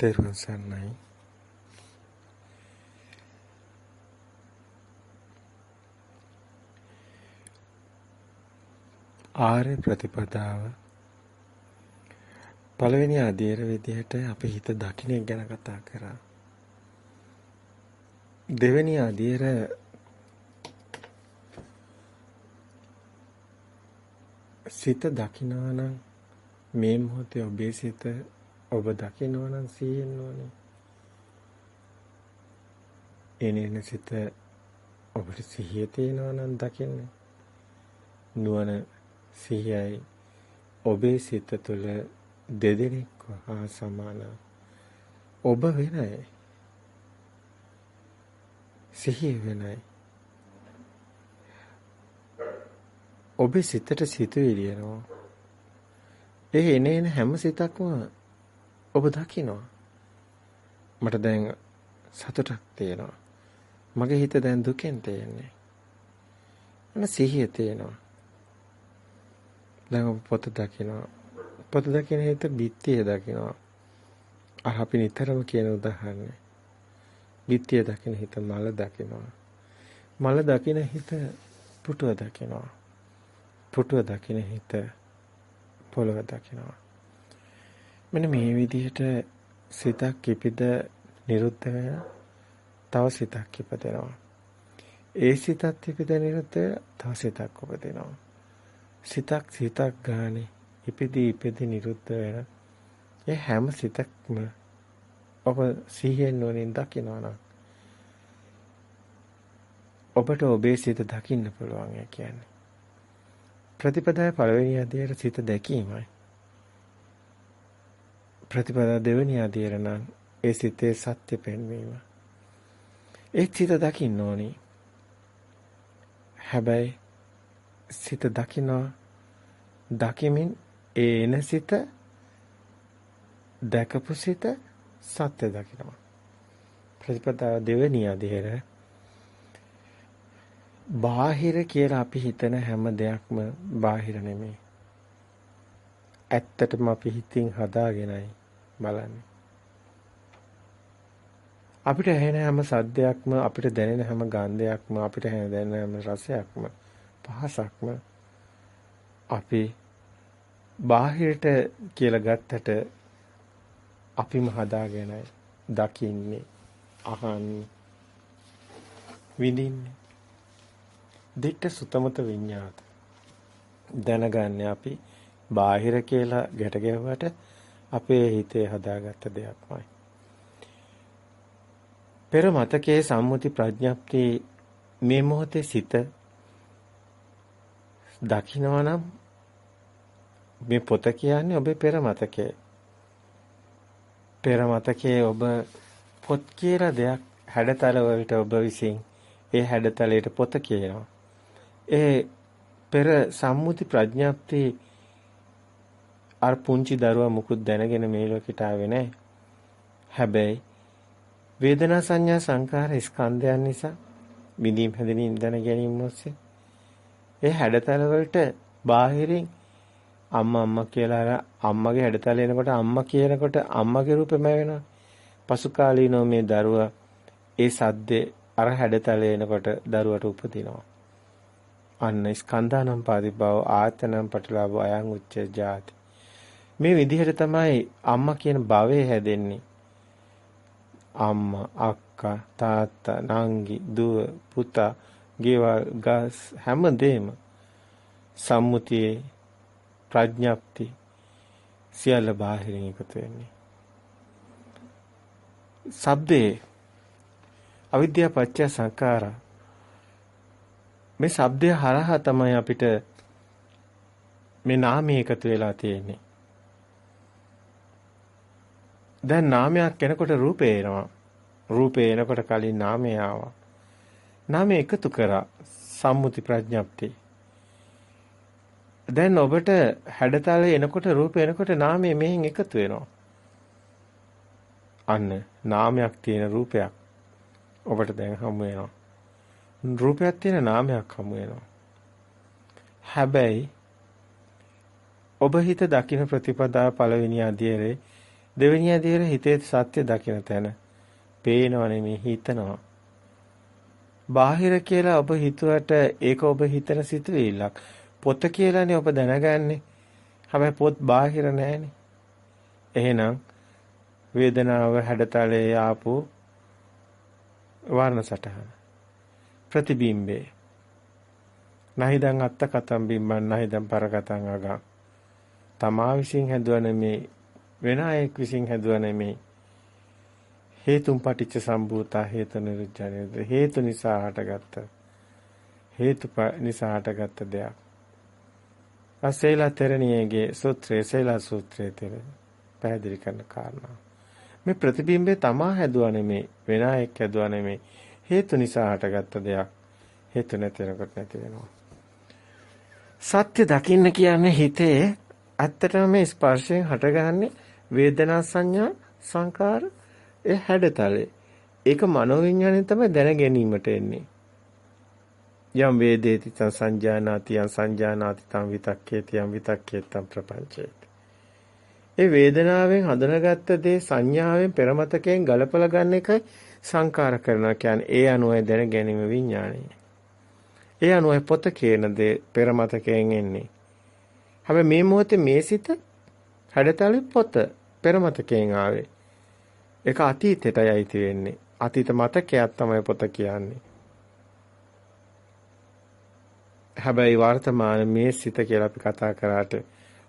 තෙරුවන් සරණයි. ආර්ය ප්‍රතිපදාව පළවෙනි අධීර විදිහට අපි හිත දකින්න ගැන කතා කරා. දෙවෙනි අධීර සිත දකිනවා නම් මේ මොහොතේ ඔබේ සිත ඔබ දකිනවා නම් සිහියෙන් ඕනේ. එනේන සිත ඔබට සිහිය තියෙනවා නම් දකින්න. නුවණ සිහියයි ඔබේ සිත තුළ දෙදෙනෙක් හා සමාන ඔබ වෙනයි සිහිය වෙනයි ඔබේ සිතට සිතුවිලි එනවා ඒ එනේන හැම සිතක්ම ඔබ දකිනවා. මට දැන් සතුටක් තියෙනවා. මගේ හිත දැන් දුකෙන් තියෙන්නේ. මන සිහිය තියෙනවා. දැන් ඔබ පොත දකිනවා. පොත දකින හිත බිත්තිය දකිනවා. අර අපි නිතරම කියන උදාහරණය. බිත්තිය දකින හිත මල දකිනවා. මල දකින හිත පුටුව දකිනවා. පුටුව දකින හිත පොළව දකිනවා. මෙන්න මේ විදිහට සිතක් කිපිද නිරුද්ධ වෙන තව සිතක් ඉපදෙනවා. ඒ සිතත් ඉපිද නිරුද්ධ තව සිතක් උපදිනවා. සිතක් සිතක් ගානේ ඉපිදී ඉපිදී නිරුද්ධ වෙන ඒ හැම සිතක්ම ඔබ සිහියෙන් නොනින් දකිනවා නම් ඔබට ඔබේ සිත දකින්න පුළුවන් කියන්නේ. ප්‍රතිපදාවේ පළවෙනි අධ්‍යයන සිත දැකීමයි. ප්‍රතිපදා දෙවෙනි අධීර නම් ඒ සිතේ සත්‍ය පෙන්වීම. ඒ සිත දකින්න ඕනි. හැබැයි සිත දකිනවා දකිමින් ඒ එන සිත දැකපු සිත සත්‍ය දකිනවා. ප්‍රතිපදාව දෙවෙනි අධීර බාහිර කියලා අපි හිතන හැම දෙයක්ම බාහිර නෙමෙයි. ඇත්තටම අපි හිතින් හදාගෙනයි බලන්නේ. අපිට ඇහෙන හැම සද්දයක්ම අපිට දැනෙන හැම ගන්ධයක්ම අපිට දැනෙන හැම රසයක්ම පහසක්ම අපි බාහිරට කියලා ගත්තට අපිම හදාගෙනයි දකින්නේ අහන්නේ විඳින්නේ දිට්ඨ සුතමත විඤ්ඤාත දැනගන්නේ අපි බාහිර කියලා ගැට ගැහුවට අපේ හිතේ හදාගත්ත දෙයක්මයි. පෙර මතකයේ සම්මුති ප්‍රඥප්ති මේ මොහොතේ සිත දකිනවා නම් මේ පොත කියන්නේ ඔබේ පෙර මතකයේ. පෙර මතකයේ ඔබ පොත් කියලා දෙයක් හැඩතල වලට ඔබ විසින් ඒ හැඩතලයට පොත කියනවා. ඒ පෙර සම්මුති ප්‍රඥප්ති අර පුංචි දරුවා මුකුත් දැනගෙන මේ ලෝකෙට ආවේ නැහැ. හැබැයි වේදනා සංඥා සංකාර ස්කන්ධයන් නිසා විඳීම් හැදෙනින් දැන ගැනීම ඔස්සේ ඒ හැඩතල වලට බාහිරින් අම්මා අම්මා කියලා අම්මගේ හැඩතල එනකොට අම්මා කියනකොට අම්මගේ රූපෙම වෙනවා. පසු කාලීනව මේ දරුවා ඒ සද්දේ අර හැඩතල එනකොට දරුවට උපදිනවා. අන්න ස්කන්ධානම් පාදිභව ආයතනම් පටලව අයං උච්ච ජාති මේ විදිහට තමයි අම්මා කියන භවය හැදෙන්නේ. අම්මා, අක්කා, තාත්තා, නංගි, දුව, පුතා, ගෙවල්, ගස් හැමදේම සම්මුතියේ ප්‍රඥප්ති සියල්ල බාහිරින් එකතු වෙන්නේ. සබ්දේ අවිද්‍යා පත්‍ය සංඛාරා මේ shabdය හරහා තමයි අපිට මේ නාමය එකතු වෙලා තියෙන්නේ. දැන් නාමයක් එනකොට රූපේ එනවා. රූපේ එනකොට කලින් නාමය ආවා. නාමය එකතු කරා සම්මුති ප්‍රඥප්තිය. දැන් ඔබට හැඩතල එනකොට රූප එනකොට නාමය මෙහෙන් එකතු වෙනවා. අන්න නාමයක් තියෙන රූපයක් ඔබට දැන් හමු වෙනවා. රූපයක් තියෙන නාමයක් හමු වෙනවා. හැබැයි ඔබ හිත දකින්න ප්‍රතිපදාව පළවෙනි අධ්‍යයනේ දෙවෙනි අධීර හිතේ සත්‍ය දකින තැන පේනව නෙමෙයි හිතනවා. බාහිර කියලා ඔබ හිතුවට ඒක ඔබ හිතන සිතුවිල්ලක්. පොත කියලානේ ඔබ දැනගන්නේ. හැබැයි පොත් බාහිර නෑනේ. එහෙනම් වේදනාව හැඩතලයේ ආපු වර්ණ සටහන ප්‍රතිබිම්බේ නහිදන් අත්ත කතම් බිම්බන් නහිදන් පර කතම් අගම් තමා විසින් හැදුව නෙමේ වෙන අයෙක් විසින් හැදුව නෙමේ හේතුන් පටිච්ච සම්භූතා හේතු නිරුද්ධණය හේතු නිසා හටගත්ත. හේතු නිසා හටගත්ත දෙයක්. අසේලා තෙරණියගේ සූත්‍රයේ සේලා සූත්‍රයේ තෙර පැහැදිලි කරන කාරණා. මේ ප්‍රතිබිම්බේ තමා හැදුවා නෙමේ වෙන අයෙක් හැදුවා නෙමේ හේතු නිසා හටගත්ත දෙයක්. හේතු නැතිනකොට නැති වෙනවා. සත්‍ය දකින්න කියන්නේ හිතේ ඇත්තටම මේ ස්පර්ශයෙන් හටගන්නේ වේදනා සංඥා සංකාර ඒ හැඩතලේ ඒක මනෝවිඤ්ඤාණයෙන් තමයි දැන ගැනීමට එන්නේ යම් වේදේති තං සංජානාති යම් සංජානාති තං විතක්කේති යම් විතක්කේතං ප්‍රපංචේති ඒ වේදනාවෙන් හඳුනාගත්ත දේ සංඥාවෙන් පෙරමතකයෙන් ගලපලා ගන්න එකයි සංකාර කරනවා කියන්නේ ඒ අනුවයි දැන ගැනීම විඥාණය. ඒ අනුවයි පොත කියන දේ පෙරමතකයෙන් එන්නේ. හැබැයි මේ මොහොතේ මේ සිත හැඩතල පොත පෙරමතකයෙන් ආවේ. ඒක අතීතයටයි අයිති වෙන්නේ. අතීත මතකයක් තමයි පොත කියන්නේ. හැබැයි වර්තමාන මේ සිත කියලා අපි කතා කරාට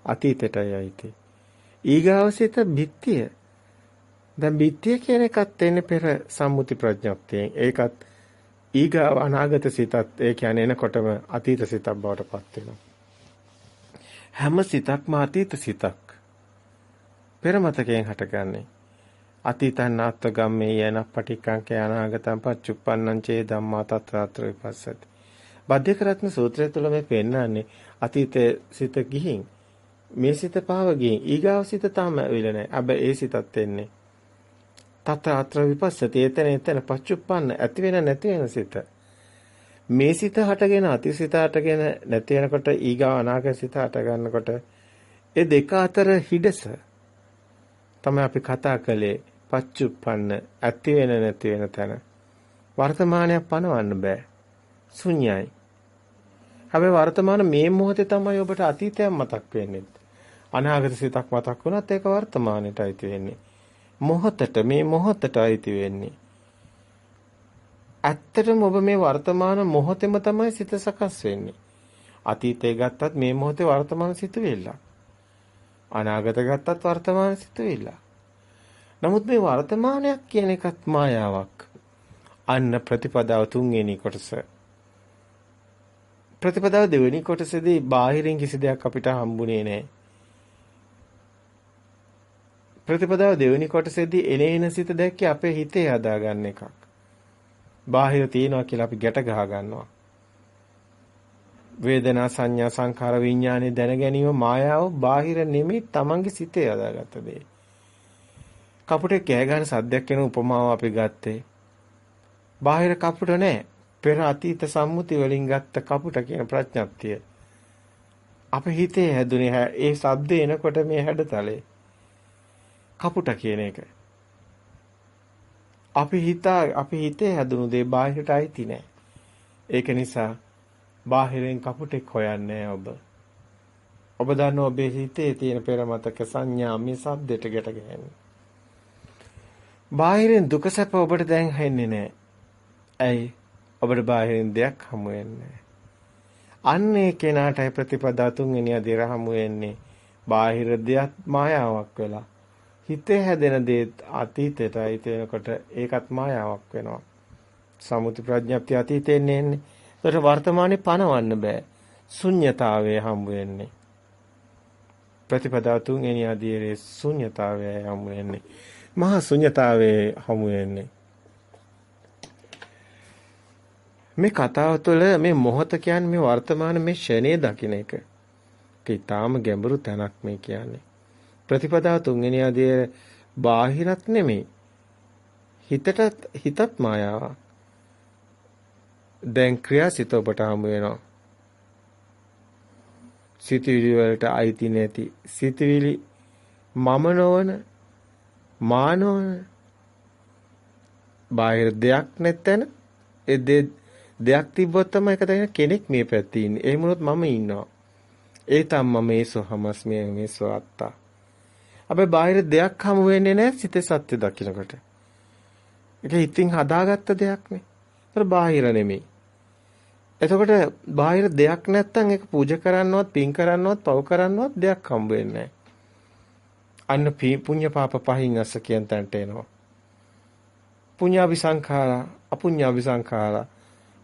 අතීතයටයි අයිති. ඊගාවසිත බිත්තිය. දැන් බිත්තිය කියන එකත් එන්නේ පෙර සම්මුති ප්‍රඥප්තියෙන්. ඒකත් ඊගාව අනාගත සිතත් ඒ කියන්නේ එනකොටම අතීත සිතක් බවට පත් වෙනවා. හැම සිතක්ම අතීත සිතක්. පෙර මතකයෙන් හටගන්නේ. අතීතං නාත්ව ගම්මේ යන පටික්කංකේ අනාගතං පච්චුප්පන්නං චේ ධම්මා තත්‍රාත්‍ර විපස්සති. බද්ධකරත්න සූත්‍රය තුළ මේ පෙන්නන්නේ අතීතයේ සිත ගිහින් මේ සිත පාව ගින් ඊගාව සිත තාම ඇවිල්ලා නැහැ. හැබැයි ඒ සිතත් එන්නේ. තත අත්‍ර විපස්සති එතන එතන පච්චුප්පන්න ඇති වෙන නැති වෙන සිත. මේ සිත හටගෙන අතිසිත හටගෙන නැති වෙනකොට ඊගාව අනාගත සිත හට ගන්නකොට ඒ දෙක අතර හිඩස තමයි අපි කතා කළේ පච්චුප්පන්න ඇති වෙන නැති වෙන තැන. වර්තමානයක් පනවන්න බෑ. ශුන්‍යයි. හැබැයි වර්තමාන මේ මොහොතේ තමයි ඔබට අතීතයක් මතක් වෙන්නේ. අනාගත සිතක් මතක් වුණත් ඒක වර්තමානයට අයිති වෙන්නේ. මොහොතට මේ මොහොතට අයිති වෙන්නේ. ඇත්තටම ඔබ මේ වර්තමාන මොහොතෙම තමයි සිත සකස් වෙන්නේ. අතීතය ගත්තත් මේ මොහොතේ වර්තමාන සිතුවිල්ල. අනාගත ගත්තත් වර්තමාන සිතුවිල්ල. නමුත් මේ වර්තමානයක් කියන එකත් මායාවක්. අන්න ප්‍රතිපදාව තුන්වෙනි කොටස. ප්‍රතිපදාව දෙවෙනි කොටසේදී බාහිරින් කිසි දෙයක් අපිට හම්බුනේ නැහැ. ප්‍රතිපදාව දෙවෙනි කොටසේදී එනේන සිත දැක්කේ අපේ හිතේ හදාගන්න එකක්. බාහිර තියනවා කියලා අපි ගැට ගහ ගන්නවා. වේදනා සංඥා සංඛාර විඥානේ දැන ගැනීම මායාව බාහිර නෙමෙයි තමන්ගේ සිතේ හදාගත්ත දේ. කපුටේ කෑ ගන්න සද්දයක් වෙන උපමාව අපි ගත්තේ. බාහිර කපුට නෑ. පෙර අතීත සම්මුති වලින් ගත්ත කපුට කියන ප්‍රඥප්තිය. අපේ හිතේ හැදුනේ ඒ ශබ්ද එනකොට මේ හැඩතලේ කපුට කියන එක. අපි හිතා අපි හිතේ හැදුණු දේ බාහිරට අයිති නෑ. ඒක නිසා බාහිරෙන් කපුටෙක් හොයන්නේ ඔබ. ඔබ දන්න ඔබේ හිතේ තියෙන පෙරමතක සංඥා මේ සද්දෙට ගැට ගැහෙන්නේ. බාහිරින් දුක සැප ඔබට දැන් හෙන්නේ නැහැ. ඇයි? ඔබට බාහිරින් දෙයක් හමු වෙන්නේ අන්නේ කෙනාටයි ප්‍රතිපදා තුන්වෙනි අදිර හමු වෙන්නේ. බාහිර දෙයක් මායාවක් වෙලා. හිතේ හැදෙන දේ අතීතයට අයිති වෙනකොට ඒකත් මායාවක් වෙනවා. සමුති ප්‍රඥප්ති අතීතයෙන් එන්නේ. ඒකට වර්තමානයේ පණවන්න බෑ. ශුන්්‍යතාවයේ හම්බ වෙන්නේ. ප්‍රතිපදාව තුන්වෙනි අධීරේ ශුන්්‍යතාවයේ හම්බ වෙන්නේ. මහා ශුන්්‍යතාවයේ හම්බ වෙන්නේ. මේ කතාව තුළ මේ මොහොත කියන්නේ මේ වර්තමාන මේ ෂණේ දකින්න එක. ඒක ඊටාම ගැඹුරු තැනක් මේ කියන්නේ. ප්‍රතිපදාව තුන්වෙනි අධ්‍යය බාහිරත් නෙමෙයි. හිතටත් හිතත් මායාවක්. දැන් ක්‍රියාසිත ඔබට හමු වෙනවා. සිතවිලි වලට අයිති නැති සිතවිලි මම නොවන මානව බාහිර දෙයක් නැත්නම් ඒ දෙයක් තිබ්බොත් තමයි එක තැන කෙනෙක් මේ පැත්තේ ඉන්නේ. එහෙම වුණොත් මම ඉන්නවා. ඒ තම්ම මේසෝ හමස්මිය මේසෝ අත්තා. අපේ බාහිර දෙයක් හමු වෙන්නේ නැහැ සිතේ සත්‍ය දකින්නකොට. ඒක හිතින් හදාගත්ත දෙයක් නේ. ඒතර බාහිර නෙමෙයි. එතකොට බාහිර දෙයක් නැත්තම් ඒක පූජා කරන්නවත්, පින් කරන්නවත්, පව් කරන්නවත් දෙයක් හම්බ වෙන්නේ අන්න පුඤ්ඤ පාප පහින් අස්ස කියන තැනට එනවා. පුඤ්ඤාභි සංඛාරා, අපුඤ්ඤාභි සංඛාරා,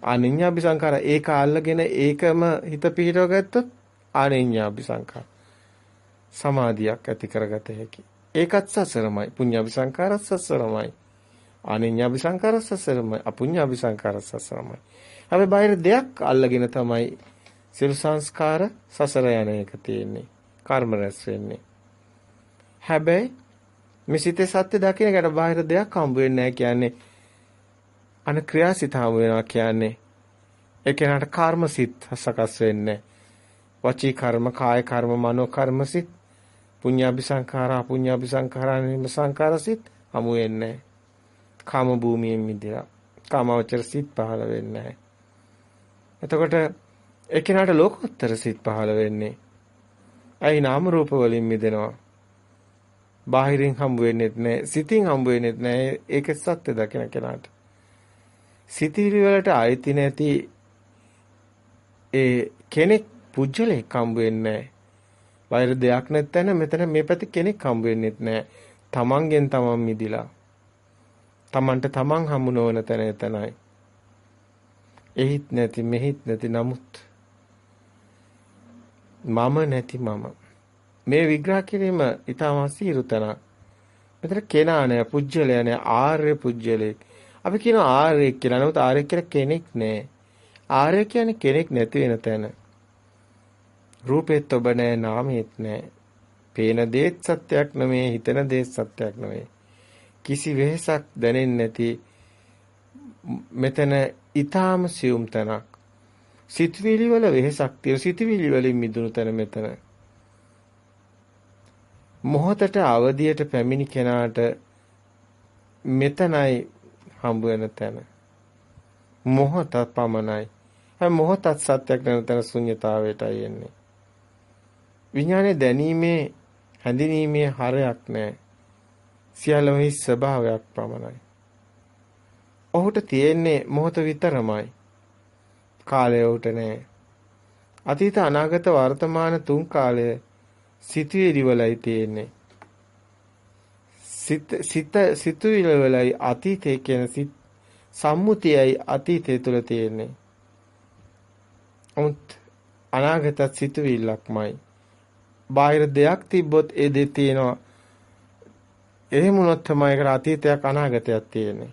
අනිඤ්ඤාභි සංඛාරා ඒක අල්ලගෙන ඒකම හිත පිහිටව ගත්තොත් ආනෙඤ්ඤාභි සංඛාර. සමාධියක් ඇති කරගත හැකි. ඒකත් සසරමයි. පුඤ්ඤාභි සංඛාරත් සසරමයි. ආනෙඤ්ඤාභි සංඛාරත් සසරමයි. අපුඤ්ඤාභි සංඛාරත් සසරමයි. අපි බාහිර දෙයක් අල්ලගෙන තමයි සියලු සංස්කාර සසර යන එක තියෙන්නේ. කර්ම රැස් වෙන්නේ. හැබැයි මේ සිතේ සත්‍ය දකින්න ගැට බාහිර දෙයක් හම්බ වෙන්නේ නැහැ කියන්නේ අන ක්‍රියාසිත හම්බ වෙනවා කියන්නේ. ඒ කෙනාට කර්ම සිත් සකස් වෙන්නේ වචී කර්ම කාය කර්ම මනෝ කර්ම සිත් පුඤ්ඤාභි සංඛාර අපුඤ්ඤාභි සංඛාර නිම සංඛාර සිත් හමු වෙන්නේ කාම භූමියෙන් මිදලා. කාමවචර සිත් පහළ වෙන්නේ නැහැ. එතකොට එකිනාට ලෝකෝත්තර සිත් පහළ වෙන්නේ. ඇයි නාම රූප වලින් මිදෙනවා. බාහිරින් හම්බ වෙන්නේත් නැහැ, සිතින් හම්බ වෙන්නේත් නැහැ. ඒක සත්‍ය දකින කෙනාට. සිතිවිලි වලට ආйти නැති ඒ කෙනෙක් පුජ්‍යලෙක් හම්බ වෙන්නේ බාහිර දෙයක් නැත්නම් මෙතන මේ පැති කෙනෙක් හම්බ වෙන්නේත් නැහැ. තමන්ගෙන් තමන් මිදිලා. තමන්ට තමන් හමු නොවන තැන එතනයි. එහිත් නැති මෙහිත් නැති නමුත් මම නැති මම මේ විග්‍රහ කිරීම ඊටම අසීරු තැන. මෙතන කෙනා නෑ පුජ්‍යලය නෑ ආර්ය පුජ්‍යලෙක්. අපි කියන ආර්ය කියලා නමුත් ආර්ය කියලා කෙනෙක් නෑ. ආර්ය කියන්නේ කෙනෙක් නැති වෙන තැන. රූපෙත් ඔබ නෑ නාමෙත් නෑ. පේන දේත් සත්‍යයක් නෙමේ හිතන දේත් සත්‍යයක් නෙමේ. කිසි වෙහසක් දැනෙන්නේ නැති මෙතන ඊටාම සියුම් තැනක්. සිතවිලි වල වෙහසක් තියෙන සිතවිලි වලින් මිදුණු තැන මෙතන. මොහොතට අවදියට පැමිණි කෙනාට මෙතනයි හම්බ වෙන තැන. මොහොතක් පමණයි. හැම මොහොතක් සත්‍යක් නැන තැන ශුන්්‍යතාවයටයි එන්නේ. විඥානේ දැනීමේ හැඳිනීමේ හරයක් නැහැ. සියල්ලෙහි ස්වභාවයක් පමණයි. ඔහුට තියෙන්නේ මොහොත විතරමයි. කාලය ඔහුට නෑ. අතීත අනාගත වර්තමාන තුන් කාලය සිතුවිලි වලයි තියෙන්නේ. සිත සිත සිතුවිලි වලයි අතීතය කියන සිත් සම්මුතියයි අතීතය තුල තියෙන්නේ. උන්ත් අනාගතත් සිතුවිල්ලක්මයි. බාහිර දෙයක් තිබ්බොත් ඒ දෙ තියෙනවා. එහෙම වුණොත් තමයි ඒකට අතීතයක් අනාගතයක් තියෙන්නේ.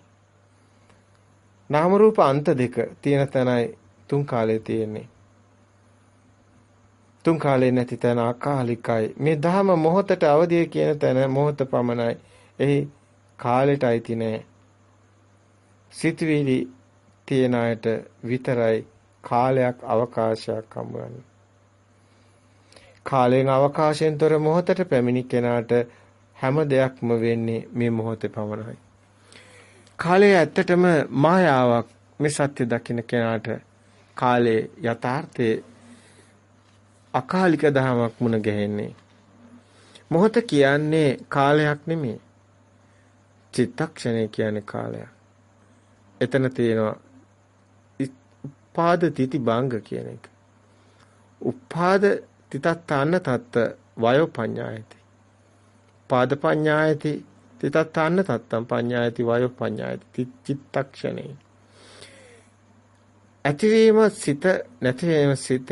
නාම රූප අන්ත දෙක තියෙන තැනයි තුන් කාලේ තියෙන්නේ. තුන් කාලේ නැති තැන අකාලිකයි. මේ ධහම මොහොතට අවදිය කියන තැන මොහොත පමණයි. එහි කාලෙට අයිති නෑ. සිතවිලි තියෙන අයට විතරයි කාලයක් අවකාශයක් හම්බවන්නේ. කාලයෙන් අවකාශයෙන් තොර මොහොතට පැමිණි කෙනාට හැම දෙයක්ම වෙන්නේ මේ මොහොතේ පමණයි. කාලය ඇත්තටම මායාවක් මේ සත්‍ය දකින්න කෙනාට කාලේ යථාර්ථයේ අකාලික දහමක් මුණ ගැහෙන්නේ. මොහොත කියන්නේ කාලයක් නෙමෙයි චිත්තක්ෂණය කියන්නේ කාලයක්. එතන තියෙනවා උපාද තිති බංග කියන එක. උපාද තිතත්තාන්න තත්ත වයෝ පඤ්ඤායති. පාද පඤ්ඤායති තිතත්තාන්න තත්තම් පඤ්ඤායති වයෝ පඤ්ඤායති චිත්තක්ෂණේ. ඇතිවීම සිත නැතිවීම සිත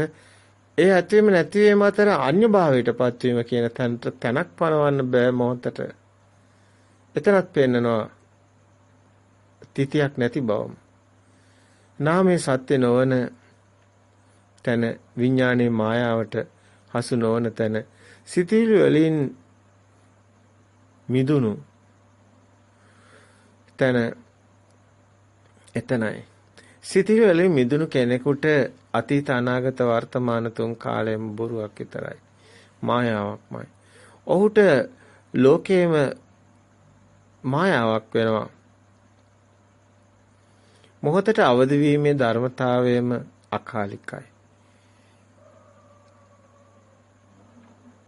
ඒ ඇතිවීම නැතිවීම අතර අන්‍ය භාවයටපත් වීම කියන තැනට තැනක් පනවන්න බෑ මොහොතට. එතනත් පෙන්නනවා තිතියක් නැති බවම. නාමයේ සත්‍ය නොවන තැන විඥානයේ මායාවට හසු නොවන තැන සිතිවිලි වලින් මිදුණු තැන එතනයි. සිටිවිලි මිදුණු කෙනෙකුට අතීත අනාගත වර්තමාන තුන් කාලයම බොරුවක් විතරයි. මායාවක්මයි. ඔහුට ලෝකයේම මායාවක් වෙනවා. මොහොතට අවදි වීමේ ධර්මතාවයම අකාලිකයි.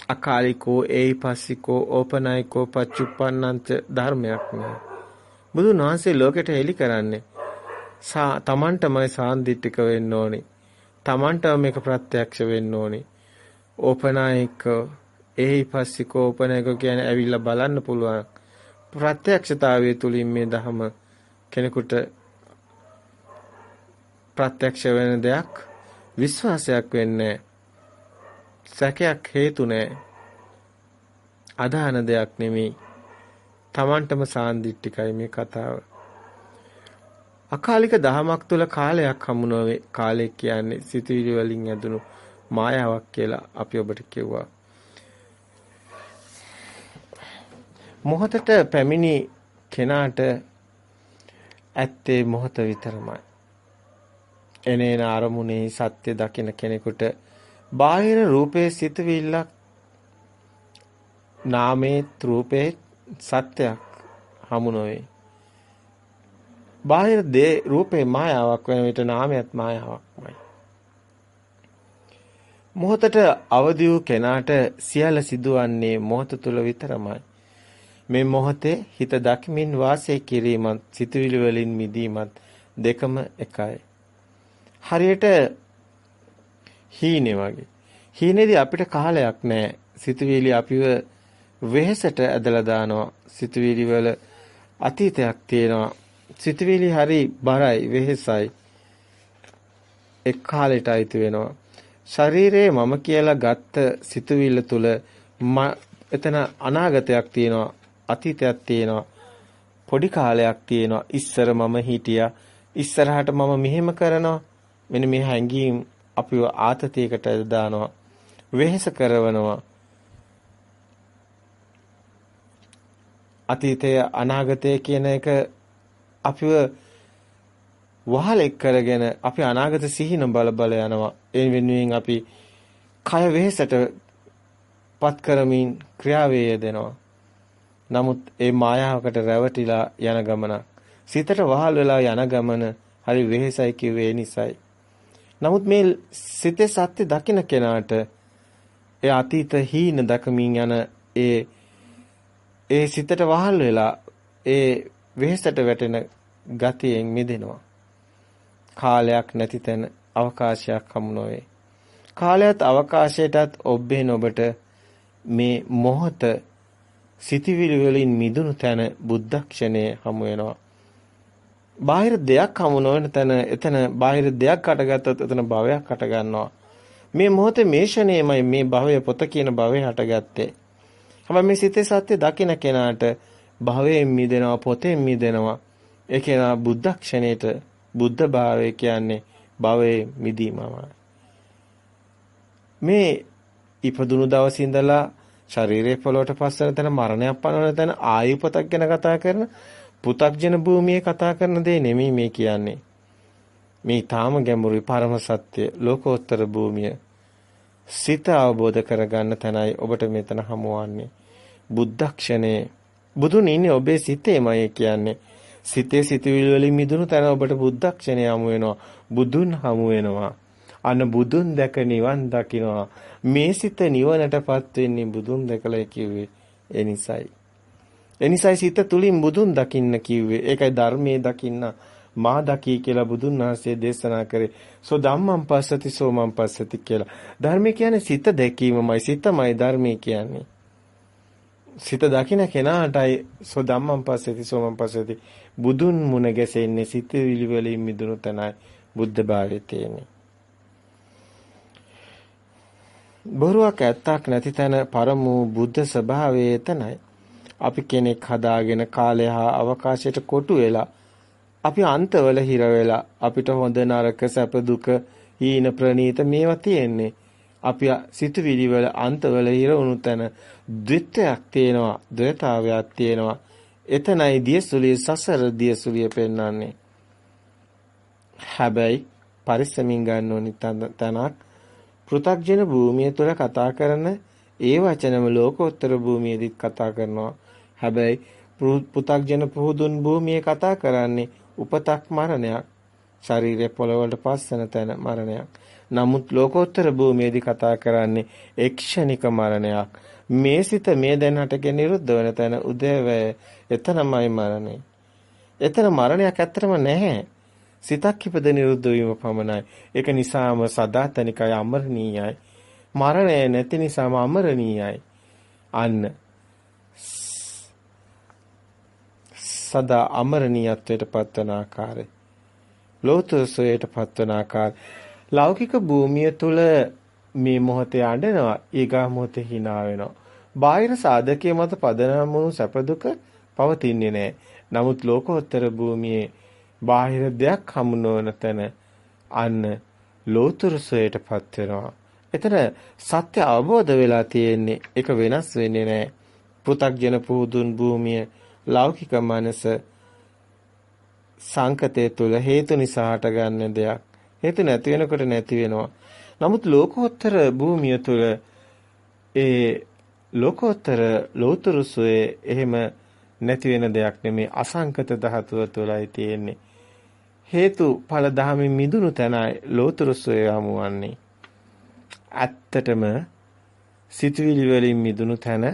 අකාලිකෝ ඒයිපස්සිකෝ ඕපනයිකෝ පච්චුප්පන්නන්ත ධර්මයක් නෙවෙයි. බුදුන් වහන්සේ ලෝකෙට හෙළි කරන්නේ සා තමන්ටමයි සාන්දිටික වෙන්න ඕනේ. තමන්ටම මේක ප්‍රත්‍යක්ෂ වෙන්න ඕනේ. ඕපනයික ඒයිපස්සිකෝ ඕපනයිකෝ කියන්නේ ඇවිල්ලා බලන්න පුළුවන්. ප්‍රත්‍යක්ෂතාවය තුලින් මේ ධහම කෙනෙකුට ප්‍රත්‍යක්ෂ වෙන දෙයක් විශ්වාසයක් වෙන්නේ සැකයක් හේතු නැහැ. අදහන දෙයක් නෙමෙයි. Tamanටම සාන්දිටිකයි මේ කතාව. අකාලික දහමක් තුළ කාලයක් හමු නොවේ. කාලය කියන්නේ සිතුවිලි වලින් ඇදුණු මායාවක් කියලා අපි ඔබට කිව්වා. මොහතට පැමිණි කෙනාට ඇත්තේ මොහත විතරමයි. එනේන අරමුණේ සත්‍ය දකින කෙනෙකුට බාහිර රූපේ සිතවිල්ලක් නාමේ රූපේ සත්‍යයක් හමු නොවේ. බාහිර දේ රූපේ මායාවක් වෙන විට නාමයත් මායාවක්මයි. මොහතට අවදි වූ කෙනාට සියල්ල සිදුවන්නේ මොහත තුල විතරමයි. මේ මොහොතේ හිත දක්මින් වාසය කිරීමත් සිතුවිලි වලින් මිදීමත් දෙකම එකයි. හරියට හීනේ වගේ. හීනේදී අපිට කාලයක් නැහැ. සිතුවිලි අපිව වෙහෙසට ඇදලා දානවා. සිතුවිලි වල අතීතයක් තියෙනවා. සිතුවිලි හරි බරයි, වෙහෙසයි. එක් කාලෙට අයිති වෙනවා. ශරීරයේ මම කියලා ගත්ත සිතුවිල්ල තුල එතන අනාගතයක් තියෙනවා, අතීතයක් තියෙනවා. පොඩි කාලයක් තියෙනවා. ඉස්සර මම හිටියා. ඉස්සරහට මම මෙහෙම කරනවා. මෙන්න මේ හැඟීම් අපිව ආතතියකට දානවා වෙහෙස කරවනවා අතීතය අනාගතය කියන එක අපිව වහලෙක් කරගෙන අපි අනාගත සිහින බල බල යනවා. ඒ වෙනුවෙන් අපි කය වෙහෙසට පත් කරමින් ක්‍රියාවේ යෙදෙනවා. නමුත් ඒ මායාවකට රැවටිලා යන ගමන සිතට වහල් වෙලා යන ගමන හරි වෙහෙසයි කිව්වේ නිසයි. නමුත් මේ සිතේ සත්‍ය දකින කෙනාට ඒ අතීත හීන දකමින් යන ඒ ඒ සිතට වහල් වෙලා ඒ වෙහෙසට වැටෙන ගතියෙන් මිදෙනවා. කාලයක් නැති තැන අවකාශයක් හමු නොවේ. කාලයත් අවකාශයටත් ඔබ්බෙන ඔබට මේ මොහොත සිටිවිලි වලින් මිදුණු තැන බුද්ධක්ෂණය හමු වෙනවා. බාහිර දෙයක් හමු නොවන තැන එතන බාහිර දෙයක් අටගත්තොත් එතන භවයක් අට ගන්නවා. මේ මොහොතේ මේ ෂණේමයි මේ භවය පොත කියන භවය හටගත්තේ. හැබැයි මේ සිතේ සත්‍ය දකින කෙනාට භවයෙන් මිදෙනවා පොතෙන් මිදෙනවා. ඒ කෙනා බුද්ධ ක්ෂණේට බුද්ධ භාවය කියන්නේ භවයේ මිදීමමයි. මේ ඉපදුණු දවසේ ඉඳලා ශරීරයේ පොළොවට පස්සන තැන මරණයක් පනවන තැන ආයුපතක් ගැන කතා කරන පු탁ජන භූමියේ කතා කරන දේ නෙමෙයි මේ කියන්නේ. මේ තාම ගැඹුරුයි පරම සත්‍ය ලෝකෝත්තර භූමිය. සිත අවබෝධ කරගන්න තැනයි ඔබට මෙතන හමුවන්නේ. බුද්ධක්ෂණේ බුදුන් ඉන්නේ ඔබේ සිතේමයි කියන්නේ. සිතේ සිතුවිලි වලින් මිදුණු තැන ඔබට බුද්ධක්ෂණේ හමු වෙනවා. බුදුන් හමු වෙනවා. අන්න බුදුන් දැක නිවන් දකිනවා. මේ සිත නිවනටපත් වෙන්නේ බුදුන් දැකලා කිව්වේ ඒ නිසයි. එනිසයි සිත තුලින් බුදුන් දකින්න කිව්වේ. ඒකයි ධර්මයේ දකින්න මා දකි කියලා බුදුන් වහන්සේ දේශනා කරේ. සෝ ධම්මං පස්සති සෝ මං පස්සති කියලා. ධර්මය කියන්නේ සිත දැකීමමයි. සිතමයි ධර්මය කියන්නේ. සිත දකින්න කෙනාටයි සෝ ධම්මං පස්සති සෝ මං පස්සති බුදුන් මුණ ගැසෙන්නේ සිත විලි වලින් මිදුණු තැනයි බුද්ධ භාවයේ තියෙන්නේ. බොරුවක් ඇත්තක් නැති තැන පරමු බුද්ධ ස්වභාවයේ එතනයි. අපි කෙනෙක් හදාගෙන කාලය හා අවකාශයට කොටු වෙලා අපි අන්තවල හිර වෙලා අපිට හොඳ නරක සැප දුක හීන ප්‍රනීත මේවා තියෙන්නේ. අපි සිතුවිලි වල අන්තවල හිර වුණු තැන ද්විත්වයක් තියෙනවා ද්වේතාවයක් තියෙනවා. එතනයි දියසුලිය සසර දියසුලිය පෙන්වන්නේ. හැබැයි පරිස්සමින් ගන්න ඕනි තැනක් පෘථග්ජන භූමිය තුළ කතා කරන ඒ වචනම ලෝකෝත්තර භූමියේදීත් කතා කරනවා. හැබැයි පු탁ජන පුහුදුන් භූමියේ කතා කරන්නේ උපතක් මරණයක්. ශරීරය පොළවට පස්සන තැන මරණයක්. නමුත් ලෝකෝත්තර භූමියේදී කතා කරන්නේ එක්ෂණික මරණයක්. මේ සිත මේ දැන් හටගෙන නිරුද්ධ වෙන තැන උදේවැය එතනමයි මරණය. එතන මරණයක් ඇත්තටම නැහැ. සිතක් ඉපද නිරුද්ධ වීම පමණයි. ඒක නිසාම සදාතනිකයි අමරණීයයි. මරණය නැති නිසාම අමරණීයයි. අන්න සදා අමරණීයත්වයට පත්වන ආකාරය. ලෝතර සෝයට පත්වන ආකාරය. ලෞකික භූමිය තුල මේ මොහොතේ අඬනවා ඊගා මොහොතේ hina වෙනවා. බාහිර සාධකයේ මත පදනම් වුණු සැප දුක පවතින්නේ නැහැ. නමුත් ලෝකෝත්තර භූමියේ බාහිර දෙයක් හමු නොවන තැන අන්න ලෝතුරුසයටපත් වෙනවා. එතන සත්‍ය අවබෝධ වෙලා තියෙන්නේ ඒක වෙනස් වෙන්නේ නැහැ. පෘ탁ජන පුදුන් භූමිය ලෞකික මනස සංකතය තුළ හේතු නිසා හටගන්න දෙයක්. හේතු නැති වෙනකොට නැති වෙනවා. නමුත් ලෝකෝත්තර භූමිය තුළ ඒ ලෝකෝත්තර ලෝතුරුසුවේ එහෙම නැති වෙන දෙයක් නෙමේ අසංකත ධාතුව තුළයි තියෙන්නේ. හේතු ඵල දහමින් මිදුණු තැනයි ලෝතුරුසුවේ යමුවන්නේ. ඇත්තටම සිතුවිලි වලින් මිදුණු තැන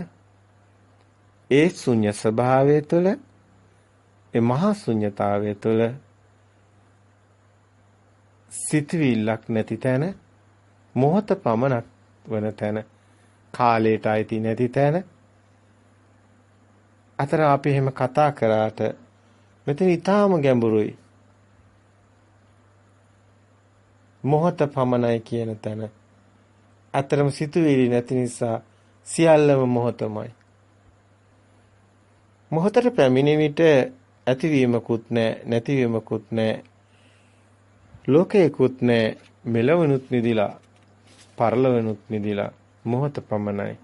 ඒ ශුන්‍ය ස්වභාවය තුළ ඒ මහා ශුන්‍යතාවය තුළ සිතවිල්ලක් නැති තැන මොහත පමණක් වන තැන කාලයට අයිති නැති තැන. අතර අපි එහෙම කතා කරාට මෙතන ඊටාම ගැඹුරුයි. මොහත පමණයි කියන තැන. අතරම සිතුවිලි නැති නිසා සියල්ලම මොහතමයි. මොහතට පැමිණි විට ඇතිවීමකුත් නැහැ නැතිවීමකුත් නැහැ ලෝකේකුත් නැහැ මෙලවනුත් නිදිලා පරලවනුත් නිදිලා මොහත පමණයි.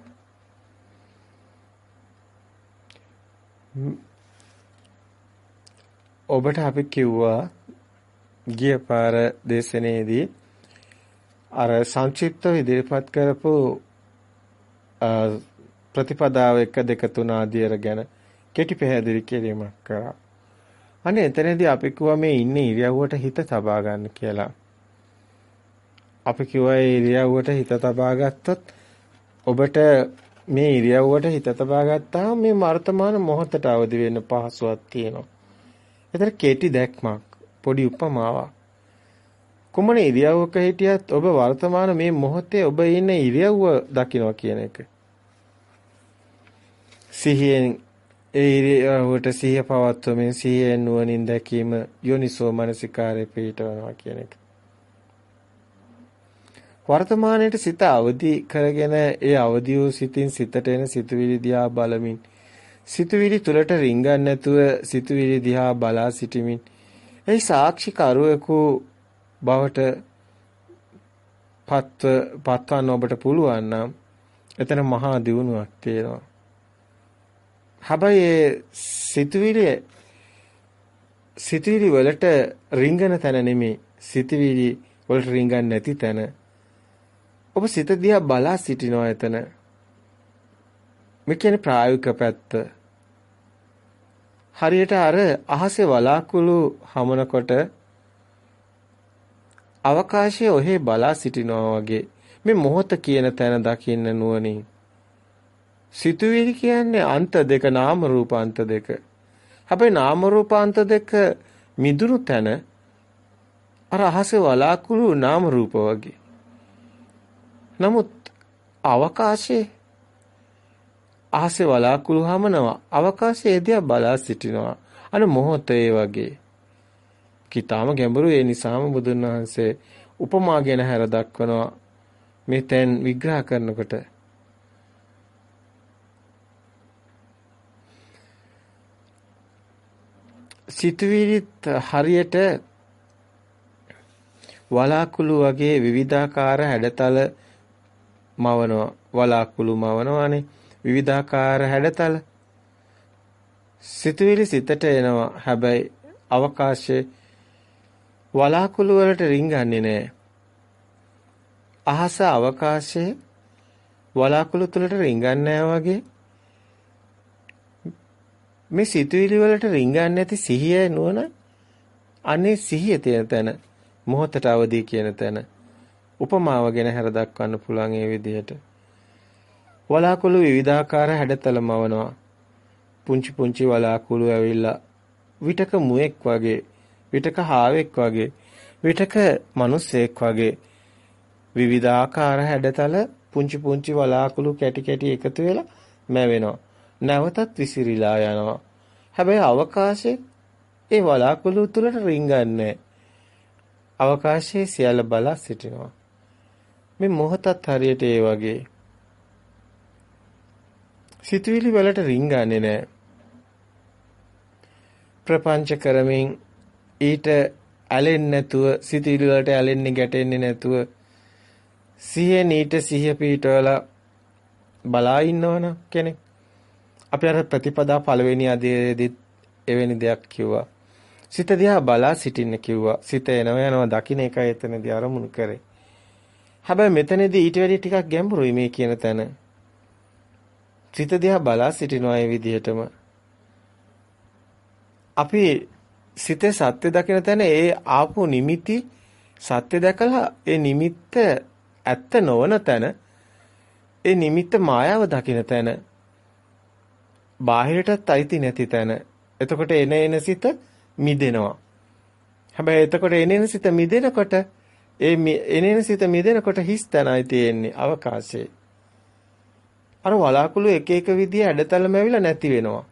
ඔබට අපි කිව්වා ගිය පාර දේශනේදී අර සංක්ෂිප්තව ඉදිරිපත් කරපු ප්‍රතිපදාව 1 2 3 ආදියර ගැන කෙටි පැහැදිලි කිරීමක් කරා. අනේ එතනදී අපි කිව්වා මේ ඉන්නේ ඉරියව්වට හිත තබා ගන්න කියලා. අපි කිව්වා ඒ ඉරියව්වට හිත තබා ගත්තොත් ඔබට මේ ඉරියව්වට හිත තබා ගත්තාම මේ වර්තමාන මොහොතට අවදි වෙන්න පහසුවක් තියෙනවා. ඒතර කෙටි දැක්මක් පොඩි උපමාවක්. කුමන ඉරියව්වක හිටියත් ඔබ වර්තමාන මේ මොහොතේ ඔබ ඉන්න ඉරියව්ව දකිනවා කියන එක. සිහියෙන් ඒ ඉරියව්වට සිහිය පවත්වමින් සිහියෙන් නුවණින් දැකීම යෝනිසෝ මනසිකාරේ පිටවනවා කියන එක. වර්තමානයේට සිත අවදි කරගෙන ඒ අවදි වූ සිතින් සිතට එන සිතුවිලි දිහා බලමින් සිතුවිලි තුලට රිංගන්නේ නැතුව සිතුවිලි දිහා බලා සිටිමින් ඒ සාක්ෂි කරුවෙකු බවට පත්ව පත්වන්න ඔබට පුළුවන් නම් එතන මහා දියුණුවක් තියෙනවා. හැබැයි සිතුවිලි සිතුවිලි වලට රිංගන තැන නෙමෙයි. සිතුවිලි වලට රිංගන්නේ නැති තැන. ඔබ සිත දිහා බලා සිටිනවා එතන. මේ කියන්නේ ප්‍රායෝගික පැත්ත. හරියට අර අහසේ වලාකුළු හමනකොට අවකාශයේ ඔහේ බලා සිටිනවා වගේ. මේ මොහොත කියන තැන දකින්න නුවණින්. සිතුවිලි කියන්නේ අන්ත දෙක නාම රූප අන්ත දෙක. හැබැයි නාම රූප අන්ත දෙක මිදුණු තැන අර අහසේ වලාකුළු නාම රූප වගේ. නමුත් අවකාශයේ අහසේ වලාකුළු හමනවා. අවකාශයේ දිහා බලා සිටිනවා. අන මොහොතේ වගේ. කිතාම ගැඹුරු ඒ නිසාම බුදුන් වහන්සේ උපමා ගැන හැර දක්වනවා මේ තැන් විග්‍රහ කරනකොට සිතුවිලිත් හරියට වලාකුළු වගේ විවිධාකාර හැඩතල මවනවා වලාකුළු මවනවානේ. විවිධාකාර හැඩතල. සිතුවිලි සිතට එනවා. හැබැයි අවකාශයේ වලාකුළු වලට රිංගන්නේ නැහැ අහස අවකාශයේ වලාකුළු තුලට රිංගන්නේ වගේ මේ සිතුවිලි වලට රිංගන්නේ නැති සිහිය නුවණ අනේ සිහිය තියෙන තැන මොහොතට අවදි කියන තැන උපමාව ගැන හැර දක්වන්න පුළුවන් ඒ විදිහට වලාකුළු විවිධාකාර හැඩතල මවනවා පුංචි පුංචි වලාකුළු ඇවිල්ලා විටක මුවෙක් වගේ විටක හාවෙක් වගේ විටක මිනිස්සෙක් වගේ විවිධාකාර හැඩතල පුංචි පුංචි වලාකුළු කැටි කැටි එකතු වෙලා මැවෙනවා. නැවතත් විසිරීලා යනවා. හැබැයි අවකාශයේ ඒ වලාකුළු තුලට රිංගන්නේ අවකාශයේ සියල්ල බලා සිටිනවා. මේ මොහොතත් හරියට ඒ වගේ. සිතුවිලි වලට රිංගන්නේ නැහැ. ප්‍රපංච කරමින් ඊට ඇලෙන්නේ නැතුව සිතුවිලි වලට ඇලෙන්නේ ගැටෙන්නේ නැතුව සිහියෙන් ඊට සිහිය පිටවලා බලා ඉන්නවනම් කෙනෙක් අපි අර ප්‍රතිපදා පළවෙනි අධ්‍යයනයේදීත් එවැනි දෙයක් කිව්වා. සිත දිහා බලා සිටින්න කිව්වා. සිත එනවා යනවා දකින්න එකයි එතනදී අරමුණු කරේ. හැබැයි මෙතනදී ඊට වැඩි ටිකක් ගැඹුරුයි මේ කියන තැන. සිත දිහා බලා සිටිනවා ඒ විදිහටම. අපි සිතේ සත්‍ය දකින තැන ඒ ආපු නිමිති සත්‍ය දැකලා ඒ නිමිත්ත ඇත්ත නොවන තැන ඒ නිමිත්ත මායාව දකින තැන බාහිරටත් අයිති නැති තැන. එතකොට එන එන සිත මිදෙනවා. හැබැයි එතකොට එන එන සිත මිදෙනකොට ඒ එන එන සිත මිදෙනකොට හිස් තැනයි තියෙන්නේ අවකාශයේ අර වලාකුළු එක එක විදිය ඇඩතලම ඇවිල්ලා නැති වෙනවා.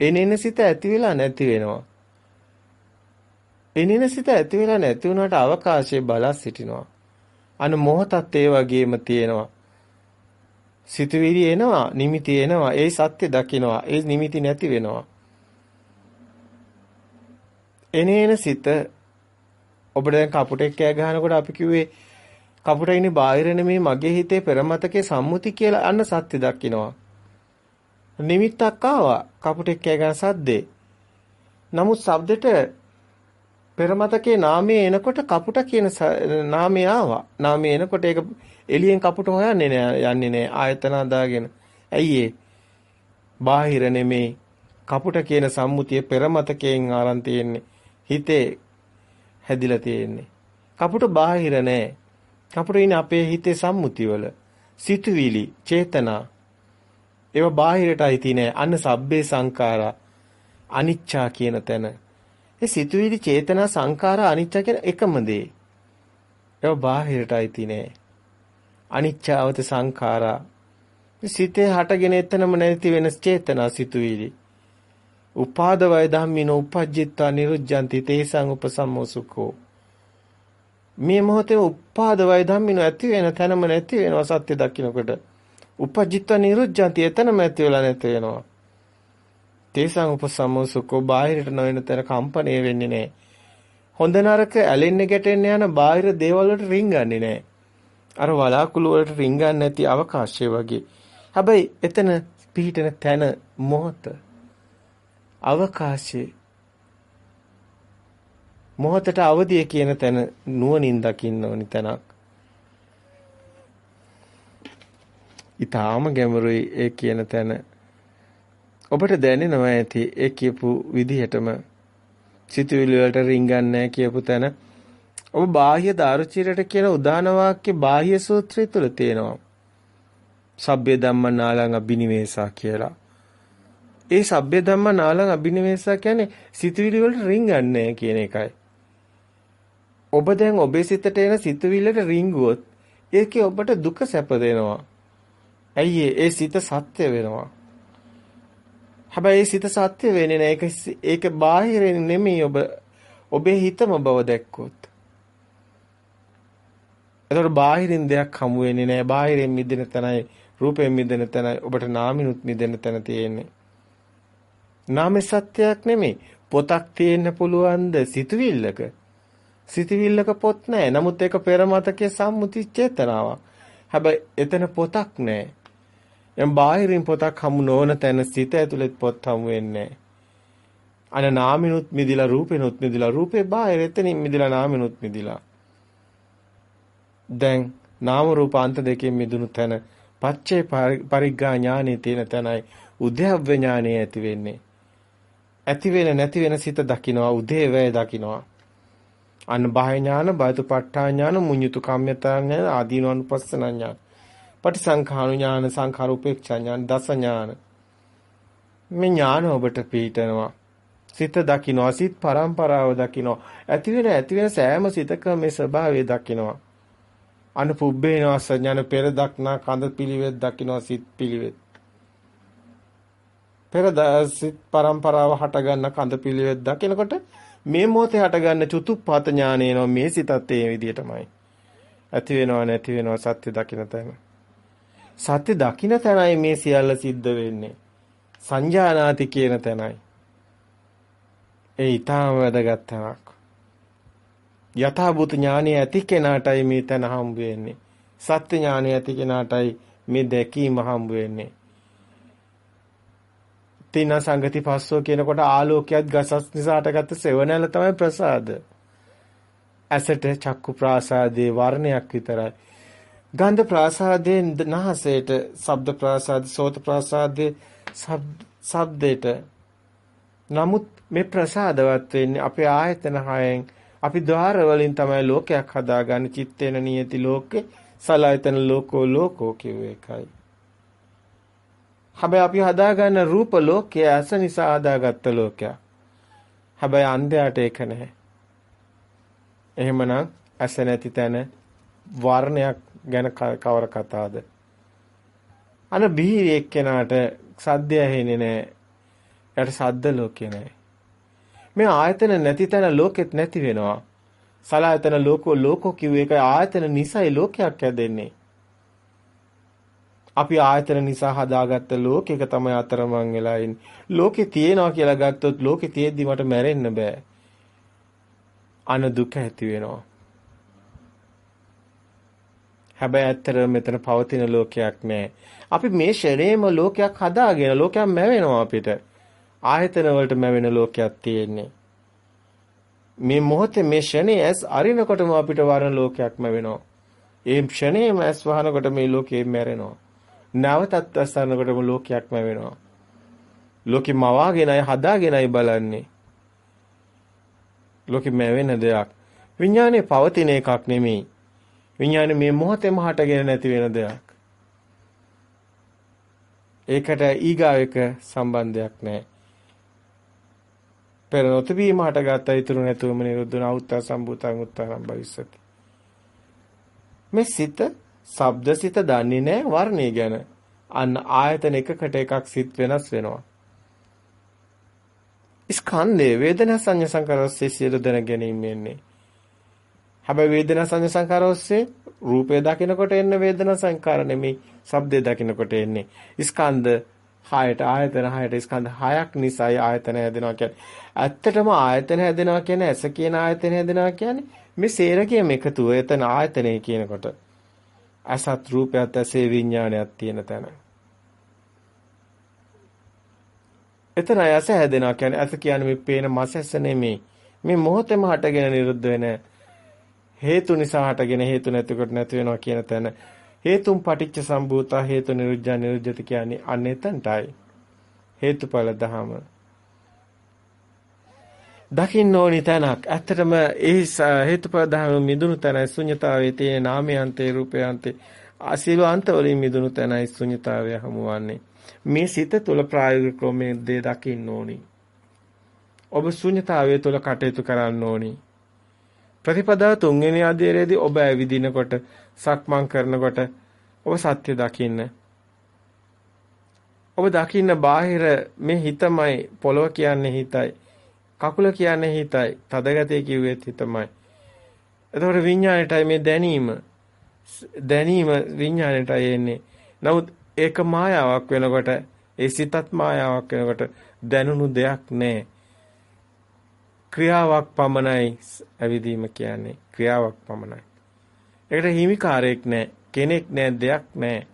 එන එන සිත ඇති වෙලා නැති වෙනවා. එනින සිත ඇති වෙලා නැති වුණාට අවකාශයේ බලා සිටිනවා. අන මොහොතත් ඒ වගේම තියෙනවා. සිතුවිලි එනවා, නිමිති එනවා, ඒ සත්‍ය දකිනවා, ඒ නිමිති නැති වෙනවා. එනේන සිත ඔබට දැන් කපුටෙක් කෑ ගහනකොට අපි කිව්වේ කපුට ඉන්නේ බාහිර නෙමේ මගේ හිතේ පෙරමතකේ සම්මුති කියලා අන්න සත්‍ය දකින්නවා. නිමිත්තක් ආවා කපුටෙක් කෑ ගහන සද්දේ. නමුත් ශබ්දෙට පෙරමතකේ නාමයේ එනකොට කපුට කියන නාමය ආවා. නාමය එනකොට ඒක එළියෙන් කපුට හොයන්නේ නෑ යන්නේ නෑ ආයතන දාගෙන. ඇයි ඒ? බාහිර නෙමේ කපුට කියන සම්මුතිය පෙරමතකයෙන් ආරන් තියෙන්නේ. හිතේ හැදිලා තියෙන්නේ. කපුට බාහිර නෑ. කපුට ඉන්නේ අපේ හිතේ සම්මුතිවල. සිතුවිලි, චේතනා. ඒවා බාහිරට අයිති නෑ. අන්න සබ්බේ සංඛාරා අනිච්චා කියන තැන ඒ සිතුවිලි චේතනා සංඛාර අනිච්ච කියන එකම දේ. ඒව බාහිරට අයිති නෑ. අනිච්චවත සංඛාරා. සිතේ හටගෙන එතනම නැති වෙන චේතනා සිතුවිලි. උපාද වය ධම්මිනෝ උපජ්ජිත්වා නිරුද්ධಂತಿ තේසං උපසම්මෝසුකෝ. මේ මොහොතේ උපාද වය ධම්මිනෝ ඇති වෙන තැනම නැති වෙනවා සත්‍ය දකින්නකොට. උපජ්ජිත්වා නිරුද්ධಂತಿ එතනම ඇති වෙලා නැති වෙනවා. තේසං උපසම්මෝසුකෝ බාහිරට නොවන තැන කම්පණය වෙන්නේ නැහැ. හොඳ නරක ඇලෙන්න ගැටෙන්න යන බාහිර දේවල් වලට රින්ගන්නේ නැහැ. අර වලාකුළු වලට රින්ගන්නේ නැති අවකාශය වගේ. හැබැයි එතන පිහිටන තැන මොහත අවකාශයේ මොහතට අවදිය කියන තැන නුවණින් දකින්න ඕනි තැනක්. ඊටාම ගැඹුරුයි ඒ කියන තැන ඔබට දැනෙනවා ඇති ඒ කියපු විදිහටම සිතුවිලි වලට රිංගන්නේ කියපු තැන ඔබ බාහ්‍ය දාරුචිරයට කියන උදාන වාක්‍ය බාහ්‍ය සූත්‍රය තුල තියෙනවා. සබ්බේ ධම්ම නාලං අබිනිවේසා කියලා. ඒ සබ්බේ ධම්ම නාලං අබිනිවේසා කියන්නේ සිතුවිලි වලට රිංගන්නේ කියන එකයි. ඔබ දැන් ඔබේ සිතට එන සිතුවිල්ලට රිංගුවොත් ඒකේ ඔබට දුක සැප දෙනවා. ඇයි ඒ සිත සත්‍ය වෙනවා. හැබැයි සිත සත්‍ය වෙන්නේ නැහැ. ඒක ඒක බාහිරින් නෙමෙයි ඔබ ඔබේ හිතම බව දැක්කොත්. එතකොට බාහිරින් දෙයක් හමු වෙන්නේ නැහැ. බාහිරින් මිදෙන තැනයි රූපයෙන් මිදෙන තැනයි ඔබට නාමිනුත් මිදෙන තැන තියෙන්නේ. නාමේ සත්‍යයක් නෙමෙයි. පොතක් තියෙන්න පුළුවන්ද සිතුවිල්ලක? සිතුවිල්ලක පොත් නැහැ. නමුත් ඒක පෙර මතකයේ සම්මුති චේතනාවක්. හැබැයි එතන පොතක් නැහැ. එම් බාහිරින් පොතක් හමු නොවන තැන සිත ඇතුළෙත් පොත් හමු වෙන්නේ අන නාමිනුත් මිදිලා රූපෙනුත් මිදිලා රූපේ බාහිර එතනින් මිදිලා නාමිනුත් මිදිලා දැන් නාම රූප අන්ත දෙකෙන් මිදුණු තැන පච්චේ පරිග්ගා ඥානෙ තියෙන තැනයි උද්‍යව්‍ය ඥානෙ ඇති වෙන්නේ ඇති වෙන නැති වෙන සිත දකිනවා උදේ වේ දකිනවා. අන්න බාහ්‍ය ඥාන, බයතුපට්ඨා ඥාන, මුඤ්ඤුතු කම්මතා ඥාන, ආදීනවනුපස්සන ඥාන. පටිසංඛාණු ඥාන, සංඛාර උපේක්ෂා ඥාන, දස ඥාන. මේ ඥාන ඔබට පිහිටනවා. සිත දකින්නවා, සිත් පරම්පරාව දකින්නවා. ඇති වෙන ඇති වෙන සෑම සිතකම මේ ස්වභාවය දකින්නවා. අනුපුබ්බේනවස ඥාන පෙර දක්නා කඳ පිළිවෙත් දකින්නවා සිත් පිළිවෙත්. පෙර සිත් පරම්පරාව හටගන්න කඳ පිළිවෙත් දකිනකොට මේ මොහොතේ හටගන්න චුතුප්පත ඥානේනෝ මේ සිතත් ඒ විදිහටමයි. ඇති වෙනව නැති වෙනව සත්‍ය දකින්න තැන. සත්‍ය දකින්න තැනයි මේ සියල්ල සිද්ධ වෙන්නේ. සංජානාති කියන තැනයි. ඒ ඊටම වැදගත් තැනක්. යථාභූත ඥානය ඇති කෙනාටයි මේ තැන හම්බ වෙන්නේ. සත්‍ය ඥානය ඇති කෙනාටයි මේ දැකීම හම්බ වෙන්නේ. තින සංගති පස්සෝ කියනකොට ආලෝකයක් ගසස් නිසා හටගත්ත සෙවණැල්ල තමයි ප්‍රසාද. ඇසට චක්කු ප්‍රාසාදේ වර්ණයක් විතරයි. ගන්ධ ප්‍රාසාදේ නහසේට, ශබ්ද ප්‍රාසාද, සෝත ප්‍රාසාදේ ශබ්දයට. නමුත් මේ ප්‍රසාදවත් වෙන්නේ අපේ ආයතන හයෙන් අපි ద్వාර වලින් තමයි ලෝකයක් හදාගන්නේ චිත්තේන නියති ලෝකේ සලආයතන ලෝකෝ ලෝකෝ කියව එකයි. හැබැයි අපි හදාගන්න රූප ලෝකය ඇස නිසා හදාගත්ත ලෝකයක්. හැබැයි අන්ධයාට ඒක නැහැ. එහෙමනම් ඇස නැති තැන වර්ණයක් ගැන කවර කතාවද? අන බිහිරි එක්කෙනාට සද්දය ඇහෙන්නේ නැහැ. එයාට සද්ද ලෝකේ නැහැ. මේ ආයතන නැති තැන ලෝකෙත් නැති වෙනවා. සලායතන ලෝකෝ ලෝකෝ කිව්ව එක ආයතන නිසයි ලෝකයක් හැදෙන්නේ. අපි ආයතන නිසා හදාගත්ත ලෝකෙක තමයි අතරමං වෙලා ඉන්නේ. ලෝකේ තියෙනවා කියලා ගත්තොත් ලෝකේ තියෙද්දි මට මැරෙන්න බෑ. අන දුක ඇති වෙනවා. හැබැයි ඇත්තටම මෙතන පවතින ලෝකයක් නෑ. අපි මේ ශරීරේම ලෝකයක් හදාගෙන ලෝකයක් මැවෙනවා අපිට. ආයතන වලට මැවෙන ලෝකයක් තියෙන්නේ. මේ මොහොතේ මේ ෂණේ ඇස් අරිනකොටම අපිට වරණ ලෝකයක්ම වෙනවා. ඒ ෂණේම ඇස් වහනකොට මේ ලෝකේ මැරෙනවා. නැවතත් ඇස් අරිනකොටම ලෝකයක්ම වෙනවා. ලෝකෙ මවාගෙනයි හදාගෙනයි බලන්නේ. ලෝකෙ මැවෙන දෙයක්. විඥානේ පවතින එකක් නෙමෙයි. විඥානේ මේ මොහොතේම හටගෙන නැති වෙන දෙයක්. ඒකට ඊගාව එක සම්බන්ධයක් නැහැ. පෙර නොතිබීම හටගත් ඉතුරු නැතුවම නිරුද්ධ වන උත්තා සම්භූතං උත්තරම් භවිස්සති. මේ සිත, ශබ්ද සිත දන්නේ නැහැ වර්ණය ගැන. අන්න ආයතන එකකට එකක් සිත් වෙනස් වෙනවා. ස්කන්ධේ වේදනා සංඥා සංකාර ඔස්සේ සියලු දැන ගැනීම එන්නේ. හැබැයි වේදනා සංඥා සංකාර ඔස්සේ රූපය දකිනකොට එන්න වේදනා සංකාර නෙමෙයි, ශබ්දය දකිනකොට එන්නේ. ස්කන්ධ හයට ආයතන හයට ස්කන්ධ හයක් නිසායි ආයතන හැදෙනවා කියන්නේ. ඇත්තටම ආයතන හැදෙනවා කියන්නේ ඇස කියන ආයතන හැදෙනවා කියන්නේ මේ සේරකයම එකතුව එතන ආයතනය කියනකොට. අසත් රූපයත් ඇසේ විඥානයක් තියෙන තැන. එතන ඇස හැදෙනවා කියන්නේ ඇස කියන්නේ මේ පේන මස් ඇස නෙමෙයි. මේ මොහොතේම හටගෙන නිරුද්ධ වෙන හේතු නිසා හටගෙන හේතු නැතිකොට නැති වෙනවා කියන තැන හේතුම් පටිච්ච සම්භූතා හේතු නිරුද්ධ නිරුද්ධති කියන්නේ අන්න එතනටයි. හේතුඵල ධහම. දකින්න ඕනි තැනක්. ඇත්තටම ඒ හේතුඵල ධහම මිදුණු තැනයි ශුන්‍යතාවයේ තියෙන නාමයන්තේ රූපයන්තේ අසීල අන්තවලින් මිදුණු තැනයි ශුන්‍යතාවය හමුවන්නේ. මේ සිත තුළ ප්‍රායෝගික ක්‍රමයේ දේ දකින්න ඕනි. ඔබ ශුන්‍යතාවය තුළ කටයුතු කරන්න ඕනි. ප්‍රතිපදාව තුන්වෙනි අධ්‍යයනයේදී ඔබ ඇවිදිනකොට සක්මන් කරනකොට ඔබ සත්‍ය දකින්න. ඔබ දකින්න බාහිර මේ හිතමයි පොළව කියන්නේ හිතයි. කකුල කියන්නේ හිතයි. තදගතේ කිව්වෙත් හිතමයි. එතකොට විඥාණයටයි මේ දැනීම දැනීම විඥාණයටයි එන්නේ. නමුත් ඒක මායාවක් වෙනකොට ඒ සිතත් මායාවක් වෙනකොට දැනුණු දෙයක් නැහැ. ක්‍රියාවක් පමණයි ඇවිදීම කියන්නේ ක්‍රියාවක් පමණයි. ඒකට හිමිකාරයක් නැහැ, කෙනෙක් නැහැ, දෙයක් නැහැ.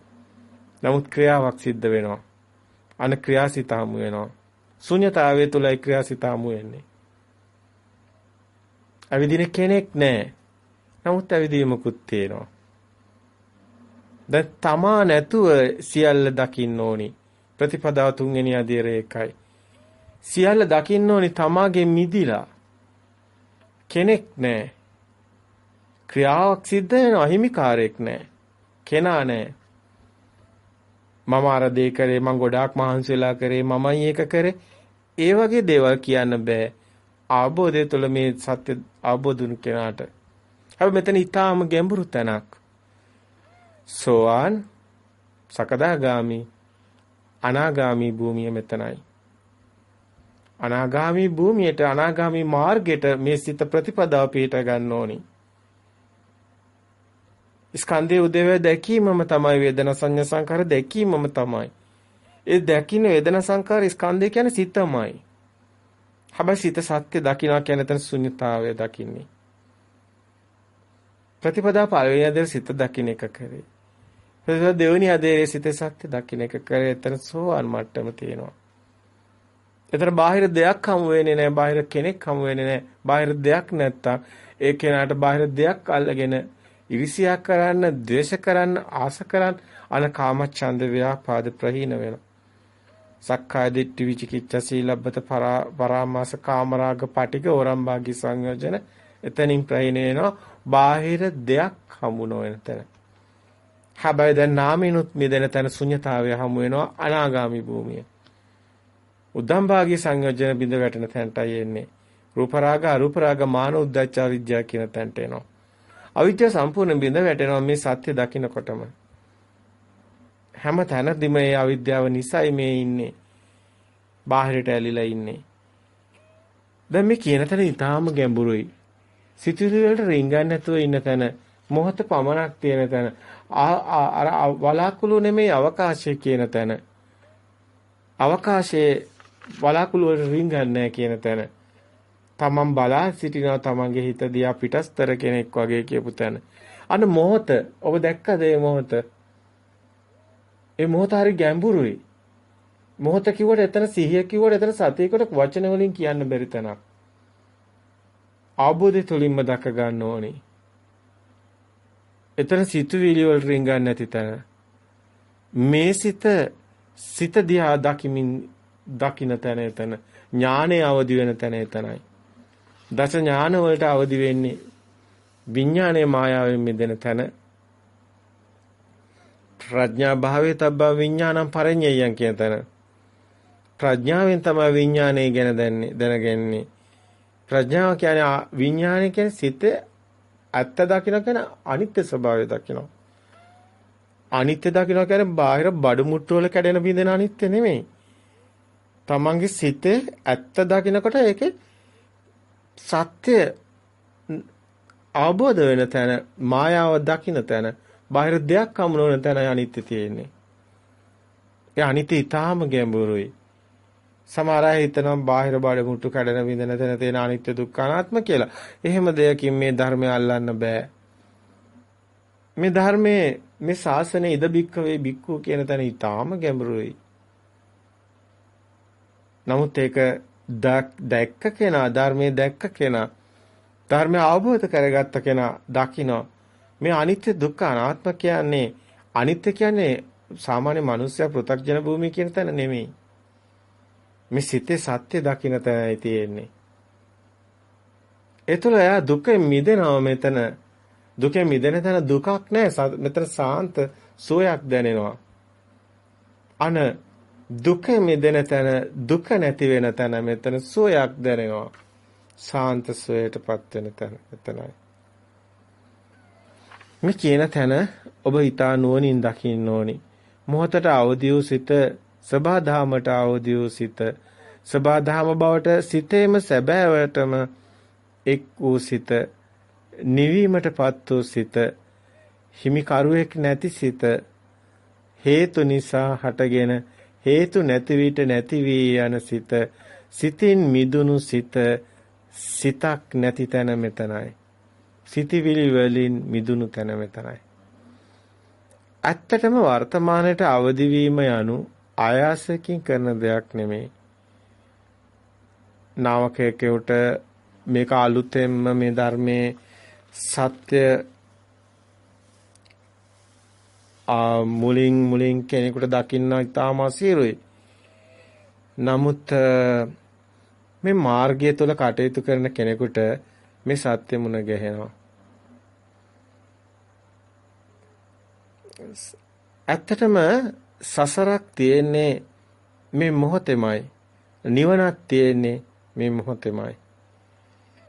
නමුත් ක්‍රියාවක් සිද්ධ වෙනවා. අන ක්‍රියාසිත හමු වෙනවා. ශුන්‍යතාවය තුලයි ක්‍රියාසිත හමු වෙන්නේ. ඇවිදින කෙනෙක් නැහැ. නමුත් ඇවිදීමකුත් තියෙනවා. දැන් තමා නැතුව සියල්ල දකින්න ඕනි. ප්‍රතිපදාව තුන්වෙනි අධීරය එකයි. සියල්ල දකින්න ඕනි තමාගේ මිදිලා. කෙනෙක් නැහැ. ක්‍රියාවක් සිද්ධ වෙනවා අහිමිකාරයක් නැහැ. කෙනා නැහැ. මම අර දේ කරේ මම ගොඩාක් මහන්සි වෙලා කරේ මමයි ඒක කරේ. ඒ වගේ දේවල් කියන්න බෑ. ආબોධය තුළ මේ සත්‍ය ආબોධුන කෙනාට. හැබැයි මෙතන ඊටාම ගැඹුරු තැනක්. සෝවාන් සකදාගාමි අනාගාමි භූමිය මෙතනයි. අනාගාමි භූමියට අනාගාමි මාර්ගයට මේ සිත ප්‍රතිපදාව පිට ගන්න ඕනි. ස්කන්ධයේ උදේවැය දැකීමම තමයි වේදනා සංඥා සංකාර දැකීමම තමයි. ඒ දැකින වේදනා සංකාර ස්කන්ධය කියන්නේ සිතමයි. හැබැයි සිත සත්‍ය දකින්න කියන තැන ශුන්‍යතාවය දකින්නේ. ප්‍රතිපදා පළවෙනි අදේ සිත දකින්න එක කරේ. ප්‍රතිපදා දෙවෙනි අදේ සිත සත්‍ය දකින්න එක කරේ. එතන සෝවන් මට්ටම තියෙනවා. එතන බාහිර දෙයක් හමු වෙන්නේ නැහැ. බාහිර කෙනෙක් හමු වෙන්නේ නැහැ. බාහිර දෙයක් නැත්තම් ඒ කෙනාට බාහිර දෙයක් අල්ලගෙන ඉරිසියා කරන්න, ද්වේෂ කරන්න, ආස කරන්න අන කාමච්ඡන්ද ව්‍යාපාද ප්‍රහීන වෙනවා. සක්කාය දිට්ඨි විචිකිච්ඡා සීලබ්බත පරාමාස කාමරාග පටික ඕරම්භාගී සංයෝජන එතනින් ප්‍රහීන වෙනවා. බාහිර දෙයක් හමු නොවන තැන. හැබැයි දැන් නාමිනුත් මිදෙන තැන ශුන්‍යතාවය හමු වෙනවා අනාගාමි භූමිය. උද්දම්භාගී සංයෝජන බිඳ වැටෙන තැනටයි එන්නේ. රූප රාග අරූප රාග මාන උද්දච්ච විද්‍යාව කියන තැනට එනවා. අවිද්‍යාව සම්පූර්ණ බිඳ වැටෙනවා මේ සත්‍ය දකින්නකොටම. හැම තැනදීම මේ අවිද්‍යාව නිසයි මේ ඉන්නේ. බාහිරට ඇලිලා ඉන්නේ. දැන් මේ කියන තැන ඊටාම ගැඹුරුයි. සිතුවිලි වලට රිංගන්නේ නැතුව ඉන්න තැන මොහොත පමණක් තියෙන තැන අර වලාකුළු නෙමෙයි අවකාශය කියන තැන අවකාශයේ වලාකුළු වලට රිංගන්නේ කියන තැන තමන් බලා සිටිනවා තමන්ගේ හිත දිහා පිටස්තර කෙනෙක් වගේ කියපු තැන. අන්න මොහොත ඔබ දැක්කද මේ මොහොත? ඒ මොහොත හරි ගැඹුරුයි. මොහොත කිව්වට එතන සිහිය කිව්වට එතන සතියකට වචන වලින් කියන්න බැරි තැනක්. ආબોධය තුලින්ම දක ගන්න ඕනේ. එතන සිතුවිලි වල රිංගන්නේ නැති තැන. මේ සිත සිත දිහා දකිමින් දකින්න තැන එතන ඥානය අවදි වෙන තැන එතනයි. දස ඥාන වලට අවදි වෙන්නේ විඥානයේ මායාවෙන් මිදෙන තැන. ප්‍රඥා භාවයේ තබ්බා විඥානම් පරිඤ්ඤයයන් කියන තැන. ප්‍රඥාවෙන් තමයි විඥානය ගැන දැනන්නේ දැනගන්නේ. ප්‍රඥාව කියන්නේ විඥානය කියන්නේ සිත ඇත්ත දකින්න කියන අනිත්‍ය ස්වභාවය දකින්න අනිත්‍ය දකින්න කියන්නේ බාහිර බඩු මුට්ටු වල කැඩෙන බින්දෙන අනිත්‍ය නෙමෙයි. තමන්ගේ සිතේ ඇත්ත දකින්නකොට ඒකේ සත්‍ය අවබෝධ වෙන තැන මායාව දකින්න තැන බාහිර දෙයක් හමු නොවන තැන අනිත්‍ය තියෙන්නේ. ඒ අනිත්‍ය ඊටාම ගැඹුරුයි. සමහර අය හිතනවා බාහිර බඩ මුට්ටු කඩන විඳන තැන තියෙන අනිත්‍ය දුක්ඛ අනාත්ම කියලා. එහෙම දෙයකින් මේ ධර්මය අල්ලන්න බෑ. මේ ධර්මයේ මේ ශාසනයේ ඉද බික්කවේ බික්කු කියන තැන ඊටාම ගැඹුරුයි. නමුත් ඒක දැක්ක කෙනා ධර්මයේ දැක්ක කෙනා ධර්මය අවබෝධ කරගත්ත කෙනා දකින්න මේ අනිත්‍ය දුක්ඛ අනාත්ම කියන්නේ අනිත්‍ය කියන්නේ සාමාන්‍ය මනුස්සයා පෘථග්ජන භූමිය කියන තැන නෙමෙයි. මේ සිතේ සත්‍ය දකින්න තැනයි තියෙන්නේ. ඒතල එයා දුකෙන් මිදෙනවා මෙතන. දුකෙන් මිදෙන තැන දුකක් නැහැ. මෙතන සාන්ත සෝයක් දැනෙනවා. අන දුක මිදෙන තැන දුක නැති වෙන තැන මෙතන සුවයක් දැනෙනවා. සාන්ත සුවයටපත් වෙන තැන එතනයි. මේ කියන තැන ඔබ ඊතා නුවණින් දකින්න ඕනි. මොහතට අවදි වූ සිත සබාධාමට අවදි වූ සිත සබාධාම බවට සිතේම සැබෑවටම එක් වූ සිත නිවීමටපත් වූ සිත හිමිකරුවෙක් නැති සිත හේතු නිසා හටගෙන හේතු නැති විට නැති වී යන සිත සිතින් මිදුණු සිත සිතක් නැති තැන මෙතනයි. සිතිවිලි වලින් මිදුණු තැන මෙතනයි. ඇත්තටම වර්තමානයේ අවදි වීම යනු ආයාසයෙන් කරන දෙයක් නෙමෙයි. නාවකයෙකුට මේක අලුතෙන්ම මේ ධර්මයේ සත්‍ය මුලින් මුලින් කෙනෙකුට දකින්න ඉතාම අසීරුයි. නමුත් මේ මාර්ගය තුල කටයුතු කරන කෙනෙකුට මේ සත්‍ය මුණ ගැහෙනවා. ඇත්තටම සසරක් තියෙන්නේ මේ මොහොතෙමයි. නිවනක් තියෙන්නේ මේ මොහොතෙමයි.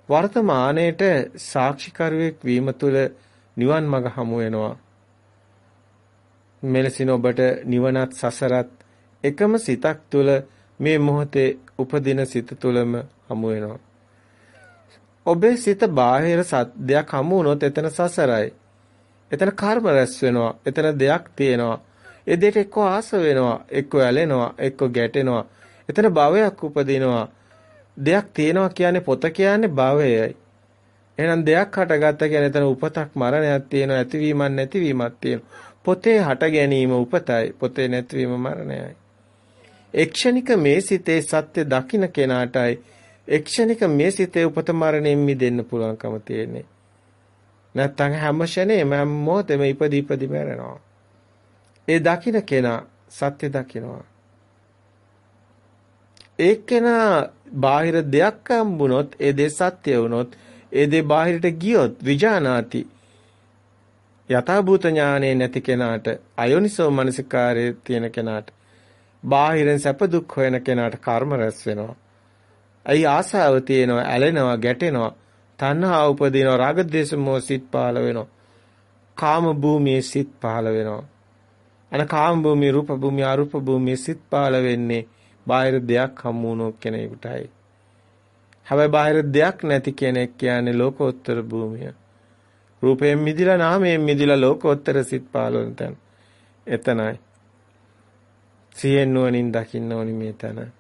වර්තමානයේට සාක්ෂිකරුවෙක් වීම තුළ නිවන් මඟ හමු වෙනවා. මෙලෙසින් ඔබට නිවනත් සසරත් එකම සිතක් තුළ මේ මොහොතේ උපදින සිත තුළම හමු වෙනවා. ඔබේ සිත බාහිර සත්‍යයක් හමු වුණොත් එතන සසරයි. එතන කර්ම රැස් වෙනවා. එතන දෙයක් තියෙනවා. ඒ දෙයට එක්ක ආස වෙනවා, එක්ක ඇලෙනවා, එක්ක ගැටෙනවා. එතන භවයක් උපදිනවා. දෙයක් තියෙනවා කියන්නේ පොත කියන්නේ භවයයි. එහෙනම් දෙයක් හටගත්ත කියන්නේ එතන උපතක් මරණයක් තියෙනවා, ඇතිවීමක් නැතිවීමක් තියෙනවා. පොතේ හට ගැනීම උපතයි, පොතේ නැතිවීම මරණයයි. එක්ෂණික මේ සිතේ සත්‍ය දකින්න කෙනාටයි එක්ෂණික මේ සිතේ උපත මරණයෙන් මිදෙන්න පුළුවන්කම තියෙන්නේ. නැත්තම් හැම ෂණේම හැම මොහොතෙම ඉපදි ඉපදි මැරෙනවා. ඒ දකින්න කෙනා සත්‍ය දකිනවා. ඒකේනා බාහිර දෙයක් හම්බුනොත් ඒ දේ සත්‍ය වුනොත් ඒ දේ බාහිරට ගියොත් විජානාති යථාභූත ඥානෙ නැති කෙනාට අයෝනිසෝ මනසිකාරයේ තියෙන කෙනාට බාහිරෙන් සැප දුක් හොයන කෙනාට කර්ම රැස් වෙනවා. අයි ආසාව තියෙනවා, ඇලෙනවා, ගැටෙනවා, තණ්හා උපදිනවා, රාග ద్వේෂ මොහ සිත් පහළ වෙනවා. කාම භූමියේ සිත් පහළ වෙනවා. අන කාම භූමිය, රූප භූමිය, අරූප භූමියේ සිත් පහළ වෙන්නේ බාහිර දෙයක් හමු වුණු කෙනෙකුටයි. හැබැයි බාහිර දෙයක් නැති කෙනෙක් කියන්නේ ලෝකෝත්තර භූමිය. රූපයෙන් මිදිලා නාමයෙන් මිදිලා ලෝකෝත්තර සිත් පහළ වෙන තැන. එතනයි. සියෙන් නුවණින් දකින්න ඕනි මේ තැන.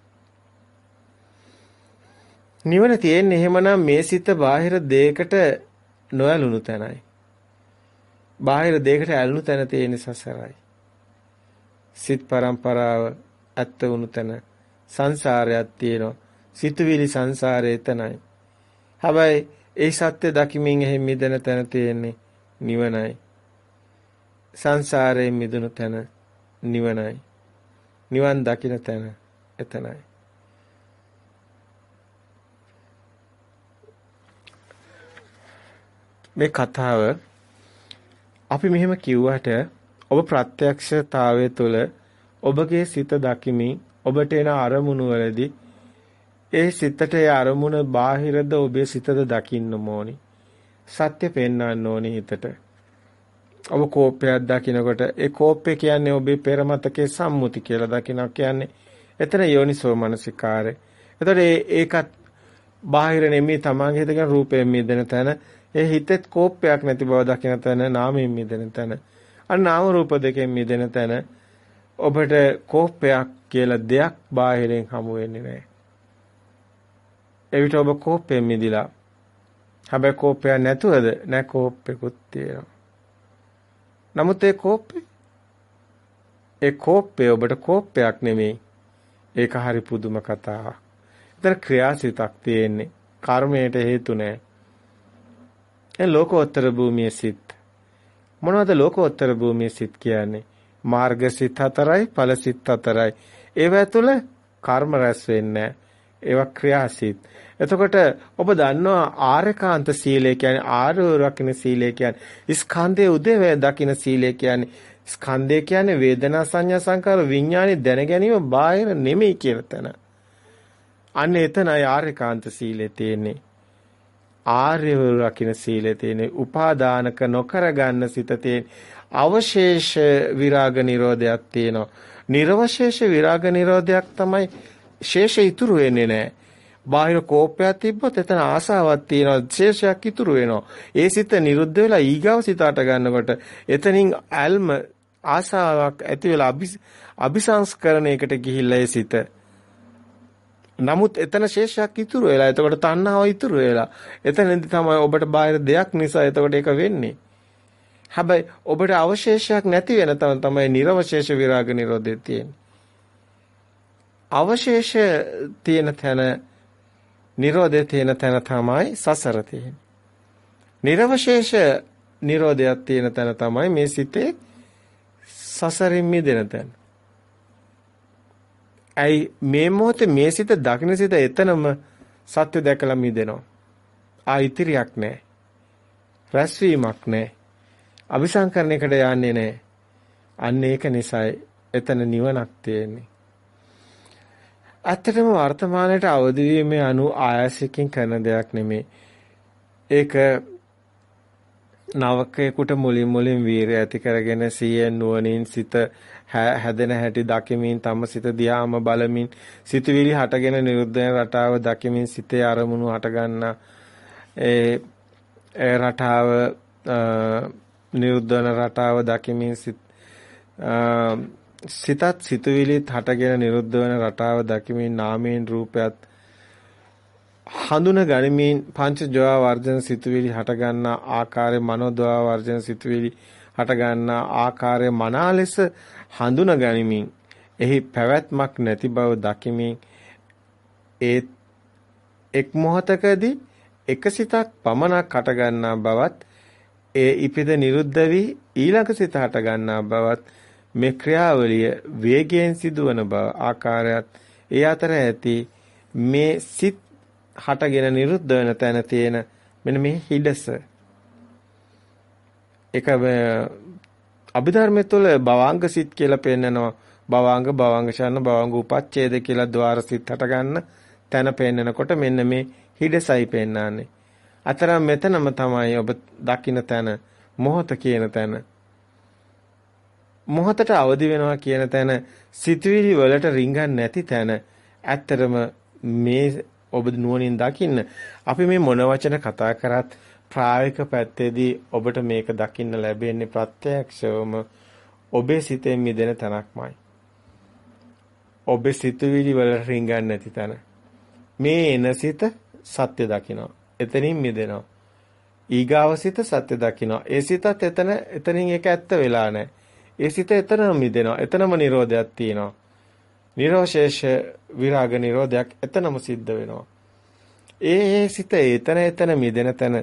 නිවන තියෙන්නේ එහෙමනම් මේ සිත බාහිර දෙයකට නොඇලුණු තැනයි. බාහිර දෙයකට ඇලුණු තැන තියෙන සසරයි. සිත් පරම්පරාව ඇත්ත වුණු තැන සංසාරයක් තියෙනවා. සිතුවිලි සංසාරේ එතනයි. හැබැයි ඒ සත්‍ය දකිමින් එහි මිදෙන තැන තියෙන්නේ නිවනයි. සංසාරයෙන් මිදුණු තැන නිවනයි. නිවන් දකින තැන එතනයි. මේ කතාව අපි මෙහෙම කිව්වට ඔබ ප්‍රත්‍යක්ෂතාවය තුළ ඔබගේ සිත දකිමින් ඔබට එන අරමුණු වලදී ඒ සිතට ඒ අරමුණ බාහිරද ඔබේ සිතද දකින්න ඕනි. සත්‍ය පෙන්වන්න ඕනි හිතට. ඔබ කෝපයක් දකිනකොට ඒ කෝපය කියන්නේ ඔබේ පෙර මතකයේ සම්මුති කියලා දකිනවා කියන්නේ එතන යෝනිසෝ මනසිකාරය. එතකොට ඒකත් බාහිර නෙමෙයි තමන්ගේ හිතගෙන රූපයෙන් මිදෙන තැන ඒ හිතෙත් කෝපයක් නැති බව දකින තැන නාමයෙන් මිදෙන තැන අන්න නාම රූප දෙකෙන් මිදෙන තැන ඔබට කෝපයක් කියලා දෙයක් බාහිරෙන් හමු වෙන්නේ නැහැ. එවිට ඔබ කෝපයෙන් මිදිලා. හැබැයි කෝපයක් නැතුවද? නැ කෝපෙකුත් තියෙනවා. නමුත් ඒ කෝපේ ඒ කෝපය ඔබට කෝපයක් නෙමෙයි. ඒක හරි පුදුම කතාවක්. එතන ක්‍රියාසිතක් තියෙන්නේ. කර්මයට හේතු නැහැ. ඒ ලෝකෝත්තර භූමියේ සිත්. මොනවද ලෝකෝත්තර භූමියේ සිත් කියන්නේ? මාර්ග සිත් හතරයි, ඵල සිත් හතරයි. ඒවා තුළ කර්ම රැස් වෙන්නේ ඒවා ක්‍රියාසිත. එතකොට ඔබ දන්නවා ආරකාන්ත සීලය කියන්නේ ආර්ය රකින්න සීලය කියන්නේ ස්කන්ධයේ උදේවැය දකින්න සීලය කියන්නේ ස්කන්ධය කියන්නේ වේදනා සංඥා සංකාර විඥානේ දැන ගැනීම බාහිර නෙමෙයි කියලා තැන. අන්න එතනයි ආර්යකාන්ත සීලය තියෙන්නේ. ආර්ය රකින්න සීලය තියෙන්නේ උපාදානක නොකර ගන්න සිත තියෙන අවශේෂ විරාග නිරෝධයක් තියෙනවා. නිර්වශේෂ විරාග නිරෝධයක් තමයි ශේෂ ඉතුරු වෙන්නේ නැහැ. බාහිර කෝපයක් තිබ්බොත් එතන ආසාවක් තියෙනවා ශේෂයක් ඉතුරු වෙනවා. ඒ සිත නිරුද්ධ වෙලා ඊගාව සිතාට ගන්නකොට එතනින් ඇල්ම ආසාවක් ඇති වෙලා අபிසංස්කරණයකට ගිහිල්ලා ඒ සිත නමුත් එතන ශේෂයක් ඉතුරු වෙලා එතකොට තණ්හාව ඉතුරු වෙලා එතනදී තමයි ඔබට බාහිර දෙයක් නිසා එතකොට ඒක වෙන්නේ හැබැයි ඔබට අවශේෂයක් නැති වෙන තම තමයි නිර්වශේෂ විරාග නිරෝධය තියෙන්නේ අවශේෂ තියෙන තැන නිරෝධය තියෙන තැන තමයි සසර තියෙන්නේ. නිර්වශේෂ නිරෝධයක් තියෙන තැන තමයි මේ සිතේ සසරින් මිදෙන තැන. ඇයි මේ මොහොතේ මේ සිත දකින්න සිත එතනම සත්‍ය දැකලා මිදෙනවා. ආ ඉතිරියක් නැහැ. රැස්වීමක් නැහැ. අபிසංකරණයකට යන්නේ නැහැ. අන්න ඒක නිසායි එතන නිවනක් තියෙන්නේ. ඇත්තටම වර්තමානයේ අවදි වීමේ අනු ආයසිකින් කරන දෙයක් නෙමෙයි. ඒක නවකයකට මුලින් මුලින් වීරය ඇති කරගෙන සියෙන් නුවණින් සිත හැදෙන හැටි දකිමින් තම සිත දිහාම බලමින් සිතවිලි හටගෙන නිරුද්ධ වෙන රටාව දකිමින් සිතේ අරමුණු හටගන්නා ඒ රටාව නිරුද්ධ වෙන රටාව දකිමින් සිත සිතත් සිතුවිලිත් හටගෙන නිරුද්ධ වෙන රටාව දකිමින් නාමයෙන් රූපයත් හඳුන ගනිමින් පංච ජෝවා වර්ජන සිතුවිලි හටගන්නා ආකාරය මනෝද්වා වර්ජන සිතුවිලි හටගන්නා ආකාරය මනා ලෙස හඳුන ගනිමින් එහි පැවැත්මක් නැති බව දකිමින් ඒ එක් මොහතකදී එක සිතක් පමණක් හටගන්නා බවත් ඒ ඉපිද නිරුද්ධ වී ඊළඟ සිත හටගන්නා බවත් මේ ක්‍රියාවලිය වේගයෙන් සිදුවන බව ආකාරයත් ඒ අතර ඇති මේ සිත් හටගෙන නිරුද්ධ වෙන තැන තියෙන මෙන්න මේ හිඩස. ඒක අභිධර්මයේ තුල භවාංග සිත් කියලා පෙන්නනවා. භවාංග භවාංග ශරණ භවාංග උපච්ඡේද කියලා ద్వාර සිත් හට ගන්න තැන පෙන්නකොට මෙන්න මේ හිඩසයි පෙන්නන්නේ අතර මෙතනම තමයි ඔබ දකින්න තැන මොහොත කියන තැන. මොහොතට අවදි වෙනවා කියන තැන සිතුවිලි වලට රිංගන්නේ නැති තැන ඇත්තටම මේ ඔබ නුවණින් දකින්න අපි මේ මොන වචන කතා කරත් ප්‍රායෝගික පැත්තේදී ඔබට මේක දකින්න ලැබෙන්නේ ප්‍රත්‍යක්ෂවම ඔබේ සිතෙන් මිදෙන තැනක්මයි. ඔබේ සිතුවිලි වල රිංගන්නේ නැති තැන. මේ එන සිත සත්‍ය දකිනවා. එතනින් මිදෙනවා. ඊගාව සිත සත්‍ය දකිනවා. ඒ සිතත් එතන එතනින් ඒක ඇත්ත වෙලා නැහැ. ඒ සිත එතනම මිදෙනවා. එතනම Nirodhayak තියෙනවා. නිරෝෂේෂ විරාග නිරෝධයක් එතනම සිද්ධ වෙනවා. ඒ ඒ සිත එතන එතන මිදෙන තැන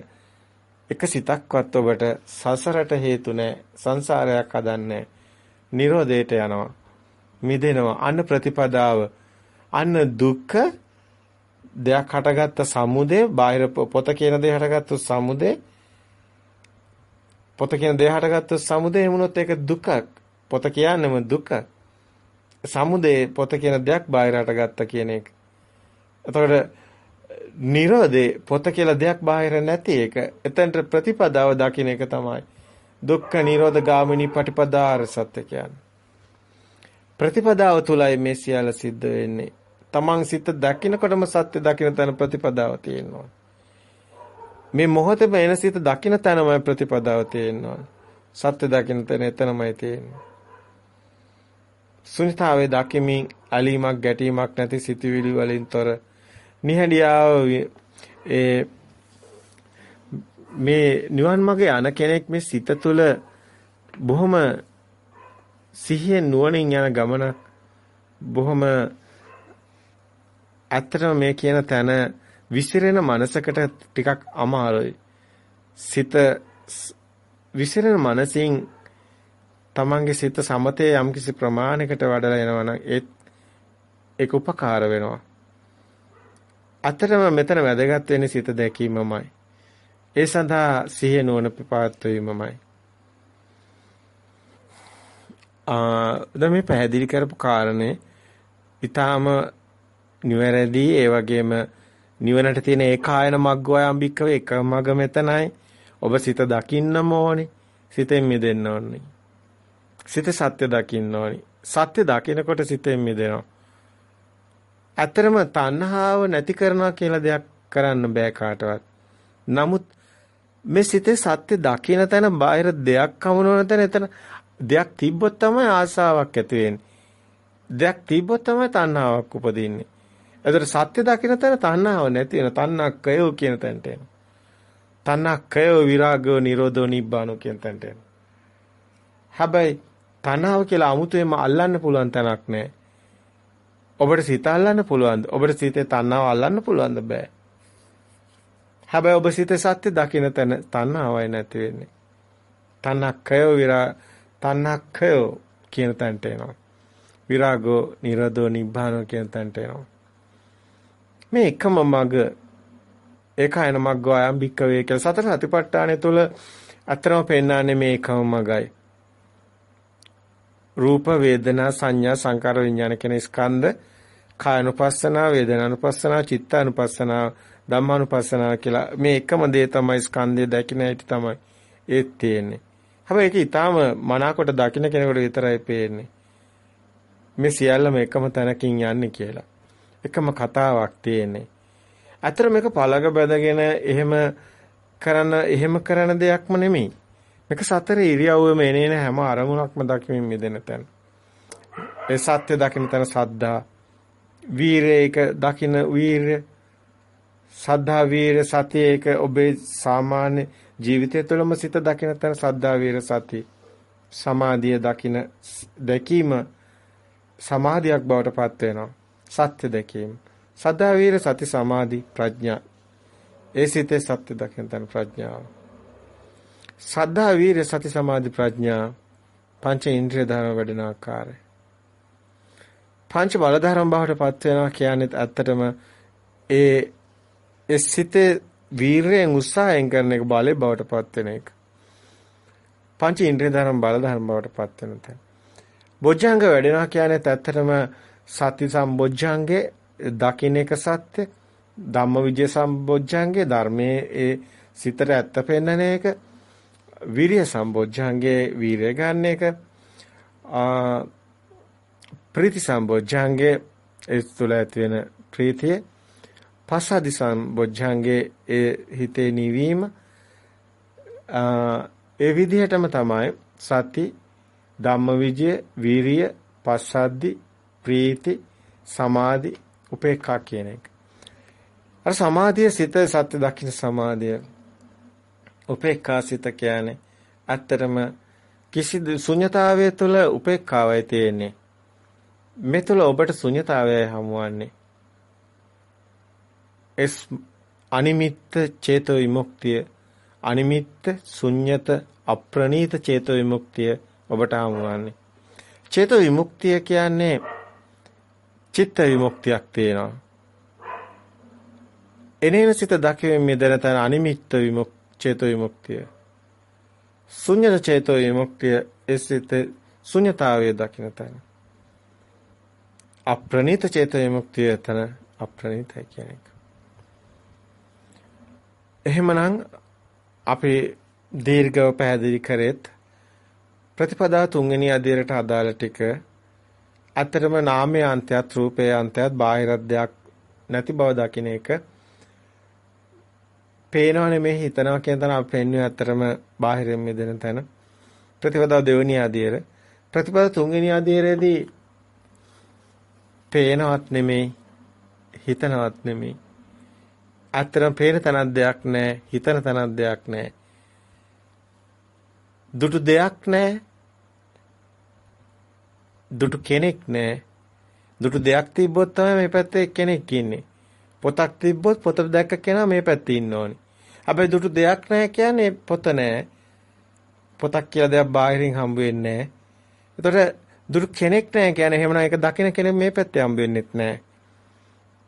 එක සිතක්වත් ඔබට සසරට හේතු නැහැ. සංසාරයක් හදන්නේ නිරෝධයට යනවා. මිදෙනවා. අන්න ප්‍රතිපදාව. අන්න දුක්ඛ දෙයක් හටගත්ත සමුදේ බාහිර පොත කියන දේ හටගත්තු සමුදේ පොත කියන දේ හටගත්තු සමුදේ එමුණොත් ඒක දුකක්. පොත කියන්නේම දුක. සමුදේ පොත කියන දෙයක් බාහිර හටගත්ත කියන එක. එතකොට නිරෝධේ පොත කියලා දෙයක් බාහිර නැති එක. එතනට ප්‍රතිපදාව දකින්න එක තමයි. දුක්ඛ නිරෝධ ගාමිනී පටිපදාර සත්‍ය කියන්නේ. ප්‍රතිපදාව තුලයි මේ සියල්ල සිද්ධ වෙන්නේ. තමන් සිත දකින්නකොටම සත්‍ය දකින්න තැන ප්‍රතිපදාව තියෙනවා. මේ මොහොතේම එන සිත දකින්න තැනමයි ප්‍රතිපදාව තියෙනවා. සත්‍ය දකින්න තැන එතනමයි තියෙන්නේ. සුනිතාවේ දකිමින් ඇලීමක් ගැටීමක් නැති සිතුවිලි වලින් තොර නිහඬියාව ඒ මේ නිවන් මාගේ යන කෙනෙක් මේ සිත තුළ බොහොම සිහියෙන් නුවණින් යන ගමන බොහොම ඇත්තටම මේ කියන තැන විසිරෙන මනසකට ටිකක් අමාරුයි. සිත විසිරෙන මනසින් තමන්ගේ සිත සමතේ යම්කිසි ප්‍රමාණයකට වඩලා යනවා නම් ඒත් ඒක උපකාර වෙනවා. අතරම මෙතන වැදගත් වෙන්නේ සිත දැකීමමයි. ඒ සඳහා සිහිය නුවණ පිපාත්වීමමයි. ආ දැන් මේ පැහැදිලි කරපු කාරණේ ඊටාම නිවැරදි ඒ වගේම නිවනට තියෙන ඒකායන මග්ගවයම්බික්කව එක මග මෙතනයි. ඔබ සිත දකින්නම ඕනේ. සිතෙන් මිදෙන්න ඕනේ. සිත සත්‍ය දකින්න ඕනේ. සත්‍ය දකිනකොට සිතෙන් මිදෙනවා. ඇත්තරම තණ්හාව නැති කරනවා කියලා දෙයක් කරන්න බෑ කාටවත්. නමුත් මේ සිතේ සත්‍ය දකින තැන බාහිර දෙයක් හමුනවන තැන එතන දෙයක් තිබ්බොත් තමයි ආසාවක් ඇති වෙන්නේ. දෙයක් තිබ්බොත් තමයි තණ්හාවක් උපදින්නේ. ඒතර සත්‍ය දකින තැන තණ්හාව නැති වෙන තණ්හක්කය කියන තැනට එනවා. තණ්හක්කය විරාගෝ නිරෝධෝ නිබ්බානෝ කියන තැනට එනවා. හැබැයි තණ්හාව කියලා 아무තෙම අල්ලන්න පුළුවන් තැනක් නැහැ. ඔබට සිත අල්ලන්න පුළුවන්ද? ඔබට සිතේ තණ්හාව අල්ලන්න පුළුවන්ද? බෑ. හැබැයි ඔබ සිතේ සත්‍ය දකින්න තැන තණ්හාවයි නැති වෙන්නේ. තණ්හක්ඛය විරා තණ්හක්ඛය කියන තැනට එනවා. විරාගෝ නිරෝධෝ නිබ්බානෝ කියන තැනට එනවා. මේ එකම මග ඒකයන මග්ගෝ අයම් භික්කවේ කියලා සතර සතිපට්ඨානය තුළ අතරම පෙන්වන්නේ මේ එකම මගයි. රූප වේදනා සංඥා සංකාර විඥාන කියන ස්කන්ධ කායනුපස්සනා වේදනානුපස්සනා චිත්තානුපස්සනා ධම්මානුපස්සනා කියලා මේ එකම දේ තමයි ස්කන්ධය දැකින හැටි තමයි ඒත් තියෙන්නේ. හැබැයි ඒක ඊටාම මනාකොට දකින්න කෙනෙකුට විතරයි පේන්නේ. මේ සියල්ලම එකම තැනකින් යන්නේ කියලා. එකම කතාවක් තියෙන්නේ. අතර මේක පළග බැදගෙන එහෙම කරන එහෙම කරන දෙයක්ම නෙමෙයි. මේක සතර ඉරියව්වෙම එනේන හැම අරමුණක්ම දකිමින් මිදෙන තැන. ඒ සත්‍ය දකින්න තැන සද්ධා වීරයක දකින්න වීරය සද්ධා වීර සතිය එක ඔබේ සාමාන්‍ය ජීවිතය තුළම සිත දකින්න තැන සද්ධා වීර සති සමාධිය දකින්න දැකීම සමාධියක් බවට පත් වෙනවා සත්‍ය දැකීම සද්ධා වීර සති සමාධි ප්‍රඥා ඒ සිතේ සත්‍ය දකින්න තැන ප්‍රඥාව සද්ධා වීර සති සමාධි ප්‍රඥා පංච ඉන්ද්‍රිය ධර්ම වැඩෙන ආකාරය පංච බල ධර්ම බවට පත් වෙනවා කියන්නේ ඇත්තටම ඒ ඒ සිතේ වීරයෙන් උත්සාහයෙන් කරන එක බලේ බවට පත් වෙන එක. පංච ඉන්ද්‍රිය ධර්ම බල ධර්ම බවට පත් වෙන තැන. බොජ්ජංග වැඩෙනවා කියන්නේ ඇත්තටම සති සම්බොජ්ජංගේ දකින්න එක සත්‍ය ධම්මවිජය සම්බොජ්ජංගේ ධර්මයේ ඒ සිතට ඇත්ත පෙන්නන එක විරිය සම්බොජ්ජංගේ වීරය ගන්න එක ප්‍රීති සම්බොජ්ජංගේ ඒ තුළ ඇති වෙන ප්‍රීතිය පස්සදි සම්බොජ්ජංගේ ඒ හිතේ නිවීම ඒ විදිහටම තමයි සති ධම්මවිජය වීරිය පස්සද්දි ප්‍රීති සමාධි උපේක්ඛා කියන එක. අර සමාධිය සිත සත්‍ය දකින්න සමාධිය උපේක්ඛා සිත කියන්නේ ඇත්තටම කිසිදු ශුන්‍යතාවය තුළ උපේක්ඛාවයි තියෙන්නේ. මේ තුළ ඔබට ශුන්‍යතාවයයි හමුවන්නේ. එස් අනිමිත්ත චේතෝ විමුක්තිය අනිමිත්ත ශුන්්‍යත අප්‍රණීත චේතෝ විමුක්තිය ඔබට හමුවන්නේ. චේතෝ විමුක්තිය කියන්නේ චිත්ත විමුක්තියක් තියෙනවා. එනේන සිත දකින මෙදෙන තන අනිමිත්ත විමුක් චේතෝ විමුක්තිය. ශුන්‍යත චේතෝ විමුක්තිය එසිත ශුන්‍යතාවයේ දකින තන. අප්‍රණීත චේතෝ විමුක්තිය තන අප්‍රණීතයි කියන එක. එහෙමනම් අපි දීර්ඝව පැහැදිලි කරෙත් ප්‍රතිපදා තුන්වෙනි අධීරයට අදාළ ටික අතරම නාමයේ අන්තයත් රූපයේ අන්තයත් බාහිර දෙයක් නැති බව දකින්න එක පේනව නෙමෙයි හිතනවා කියන තැන අපි පෙන්වන්නේ අතරම බාහිරින් මිදෙන තැන. ප්‍රතිපදා දෙවෙනි අධීර ප්‍රතිපදා තුන්වෙනි අධීරයේදී පේනවත් නෙමෙයි හිතනවත් නෙමෙයි. අතරම පේන තනක් දෙයක් නැහැ හිතන තනක් දෙයක් නැහැ. දුටු දෙයක් නැහැ. දුටු කෙනෙක් නැහැ දුටු දෙයක් තිබ්බොත් තමයි මේ පැත්තේ කෙනෙක් ඉන්නේ පොතක් තිබ්බොත් පොත දැක්ක කෙනා මේ පැත්තේ ඉන්න ඕනි හැබැයි දුටු දෙයක් නැහැ කියන්නේ පොත නැහැ පොතක් කියලා දෙයක් බාහිරින් හම්බ වෙන්නේ නැහැ එතකොට දුටු කෙනෙක් නැහැ කියන්නේ එහෙමනම් ඒක දකින කෙනෙක් මේ පැත්තේ හම්බ වෙන්නෙත් නැහැ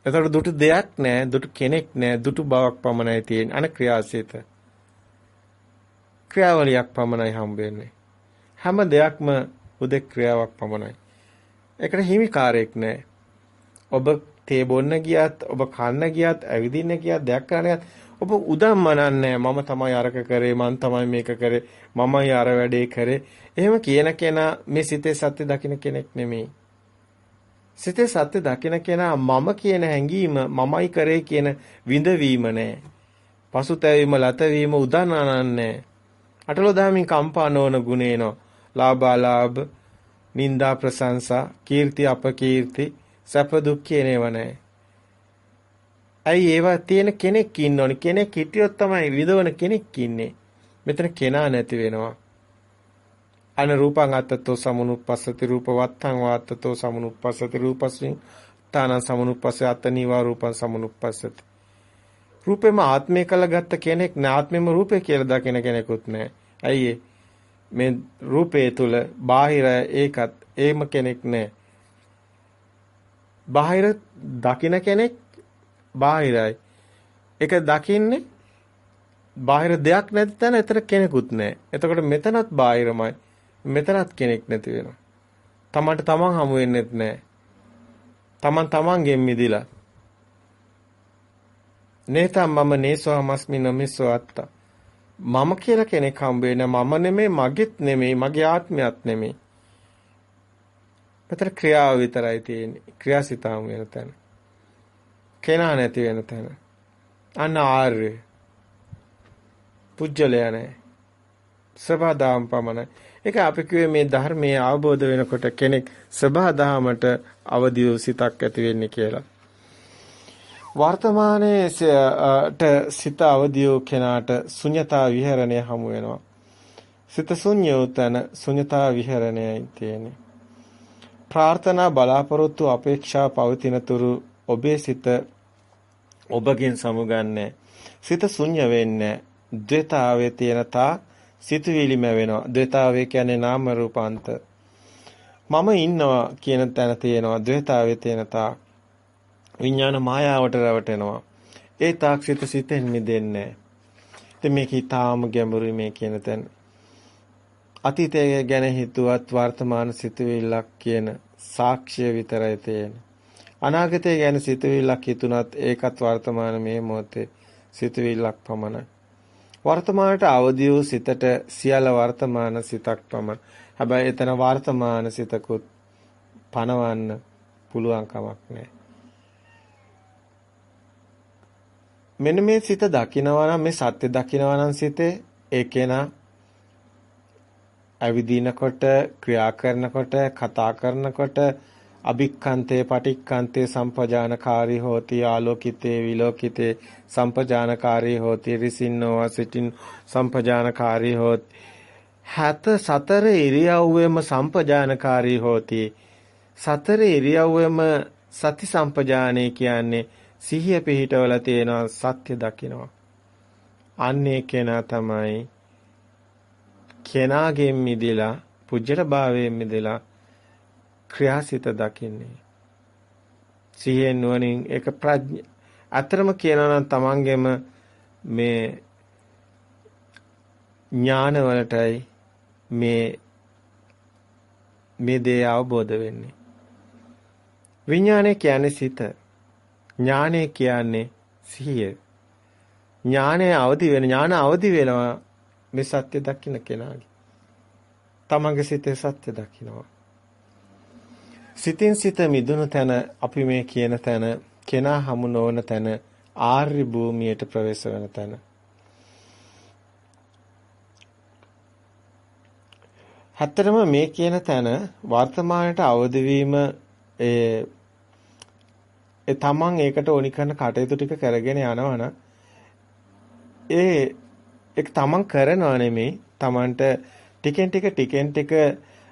එතකොට දුටු දෙයක් නැහැ, දුටු කෙනෙක් නැහැ, දුටු බවක් පමණයි තියෙන්නේ. අන ක්‍රියාසිත. ක්‍රියාවලියක් පමණයි හම්බ වෙන්නේ. හැම දෙයක්ම උදේ ක්‍රියාවක් පමණයි. ඒකට හිමිකාරයක් නැහැ. ඔබ තේ බොන්න ගියත්, ඔබ කන්න ගියත්, ඇවිදින්න ගියත්, දෙයක් කරන්න ගියත් ඔබ උදම් මනන්නේ මම තමයි අරක කරේ, මං තමයි මේක කරේ, මමයි අර වැඩේ කරේ. එහෙම කියන කෙනා මේ සිතේ සත්‍ය දකින්න කෙනෙක් නෙමෙයි. සිතේ සත්‍ය දකින කෙනා මම කියන හැඟීම මමයි කරේ කියන විඳවීම නෑ. පසුතැවීම ලතවීම උදානනන්නේ. අටලෝ දහමින් කම්පා නොවන ගුණේනෝ. ලාභාලාභ, නිന്ദා ප්‍රශංසා, කීර්ති අපකීර්ති, සැප දුක් කියනේව නෑ. ඇයි ඒවා තියෙන කෙනෙක් ඉන්න ඕනි. කෙනෙක් හිටියොත් තමයි විදවන කෙනෙක් ඉන්නේ. මෙතන කෙනා නැති වෙනවා. අන රූපං අත්තතෝ සමුනුප්පස්සති රූප වත්තං වාත්තතෝ සමුනුප්පස්සති රූපස්මින් තාන සමුනුප්පස්සේ අත්තනීවා රූපං සමුනුප්පස්සති රූපෙම ආත්මය කළ ගත්ත කෙනෙක් නාත්මෙම රූපේ කියලා දකින කෙනෙකුත් නැහැ. ඇයි මේ රූපේ තුල බාහිර ඒකත් ඒම කෙනෙක් නැහැ. බාහිර දකින කෙනෙක් බාහිරයි. ඒක දකින්නේ බාහිර දෙයක් නැති තැන එතන කෙනෙකුත් නැහැ. එතකොට මෙතනත් බාහිරමයි. මෙතනත් කෙනෙක් නැති වෙනවා. තමන්ට තමන් හමු වෙන්නෙත් නැහැ. තමන් තමන්ගෙන් මිදිලා. නේතම් මම නේසෝ මස්මි නමිසෝ අත්තා. මම කියලා කෙනෙක් හම්බ වෙන්නේ මම නෙමෙයි මගෙත් නෙමෙයි මගේ ආත්මයක් නෙමෙයි. මෙතන ක්‍රියාව විතරයි තියෙන්නේ. ක්‍රියාසිතාම වෙන තැන. කෙනා නැති වෙන තැන. අන්න ආර්ය. පුජ්‍යලය නැහැ. සබදාම් පමණයි. ඒක අපි කිව්වේ මේ ධර්මයේ අවබෝධ වෙනකොට කෙනෙක් සබදාමට අවදි වූ සිතක් ඇති වෙන්නේ කියලා. වර්තමානයේ සිත අවදි වූ කෙනාට ශුන්‍යතා විහරණය හමු වෙනවා. සිත ශුන්‍ය උතන ශුන්‍යතා විහරණයයි තියෙන්නේ. ප්‍රාර්ථනා බලාපොරොත්තු අපේක්ෂා පවතින තුරු ඔබේ සිත ඔබගෙන් සමුගන්නේ. සිත ශුන්‍ය වෙන්නේ. ද්වේතාවයේ තියෙන තා සිතුවිලිම වෙනවා. ද්වේතාවය කියන්නේ නාම රූපාන්ත. මම ඉන්නවා කියන තැන තියෙනවා. ද්වේතාවයේ තියෙන තා විඥාන මායාවට රැවටෙනවා. ඒ තාක් සිත සිතෙන් මිදෙන්නේ නැහැ. මේක ඊටාම ගැඹුරුයි මේ කියන තැන. අතීතය ගැන හිතුවත් වර්තමාන සිතුවිල්ලක් කියන සාක්ෂිය විතරයි තියෙන්නේ. අනාගතය ගැන සිතුවිල්ලක් හිතුණත් ඒකත් වර්තමාන මේ මොහොතේ සිතුවිල්ලක් පමණයි. වර්තමානට අවදි වූ සිතට සියල්ල වර්තමාන සිතක් පමණ. හැබැයි එතන වර්තමාන සිතකුත් පනවන්න පුළුවන් කමක් නැහැ. මෙන්න මේ සිත දකිනවා නම් මේ සත්‍ය දකිනවා නම් සිතේ ඒ කෙනා ඇවිදිනකොට ක්‍රියා කරනකොට කතා කරනකොට අභික්ඛන්තේ පටික්ඛන්තේ සම්පජානකාරී හෝති ආලෝකිතේ විලෝකිතේ සම්පජානකාරී හෝති රිසින්නෝ සිටින් සම්පජානකාරී හෝති. හත සතර ඉරියව්වෙම සම්පජානකාරී හෝති. සතර ඉරියව්වෙම සති සම්පජානේ කියන්නේ සිහිය පිහිටවල තියෙනවා සත්‍ය දකිනවා. අන්නේ කෙනා තමයි කෙනාගෙන් මිදලා පුජ්‍යල භාවයෙන් මිදලා ක්‍රියාසිත දකින්නේ. සිහියෙන් නුවණින් ඒක ප්‍රඥා අතරම කියනවා නම් තමන්ගෙම මේ ඥානවලටයි මේ මේ දේ අවබෝධ වෙන්නේ. විඥානය කියන්නේ සිත. ඥානය කියන්නේ සිහිය. ඥානය අවදි වෙන ඥාන අවදි වෙනවා මේ සත්‍ය දකින්න කෙනාගේ. තමන්ගේ සිතේ සත්‍ය දකින්නවා. සිතින් සිත මිදුණු තැන අපි මේ කියන තැන කෙනා හමු නොවන තැන ආර්ය භූමියට ප්‍රවේශ වෙන තැන. හැත්තරම මේ කියන තැන වර්තමානයේ අවදි වීම ඒ ඒ තමන් ඒකට ඕනි කරන කටයුතු ටික කරගෙන යනවනම් ඒ ඒක තමන් කරනව නෙමෙයි තමන්ට ටිකෙන් ටික ටිකෙන් ටික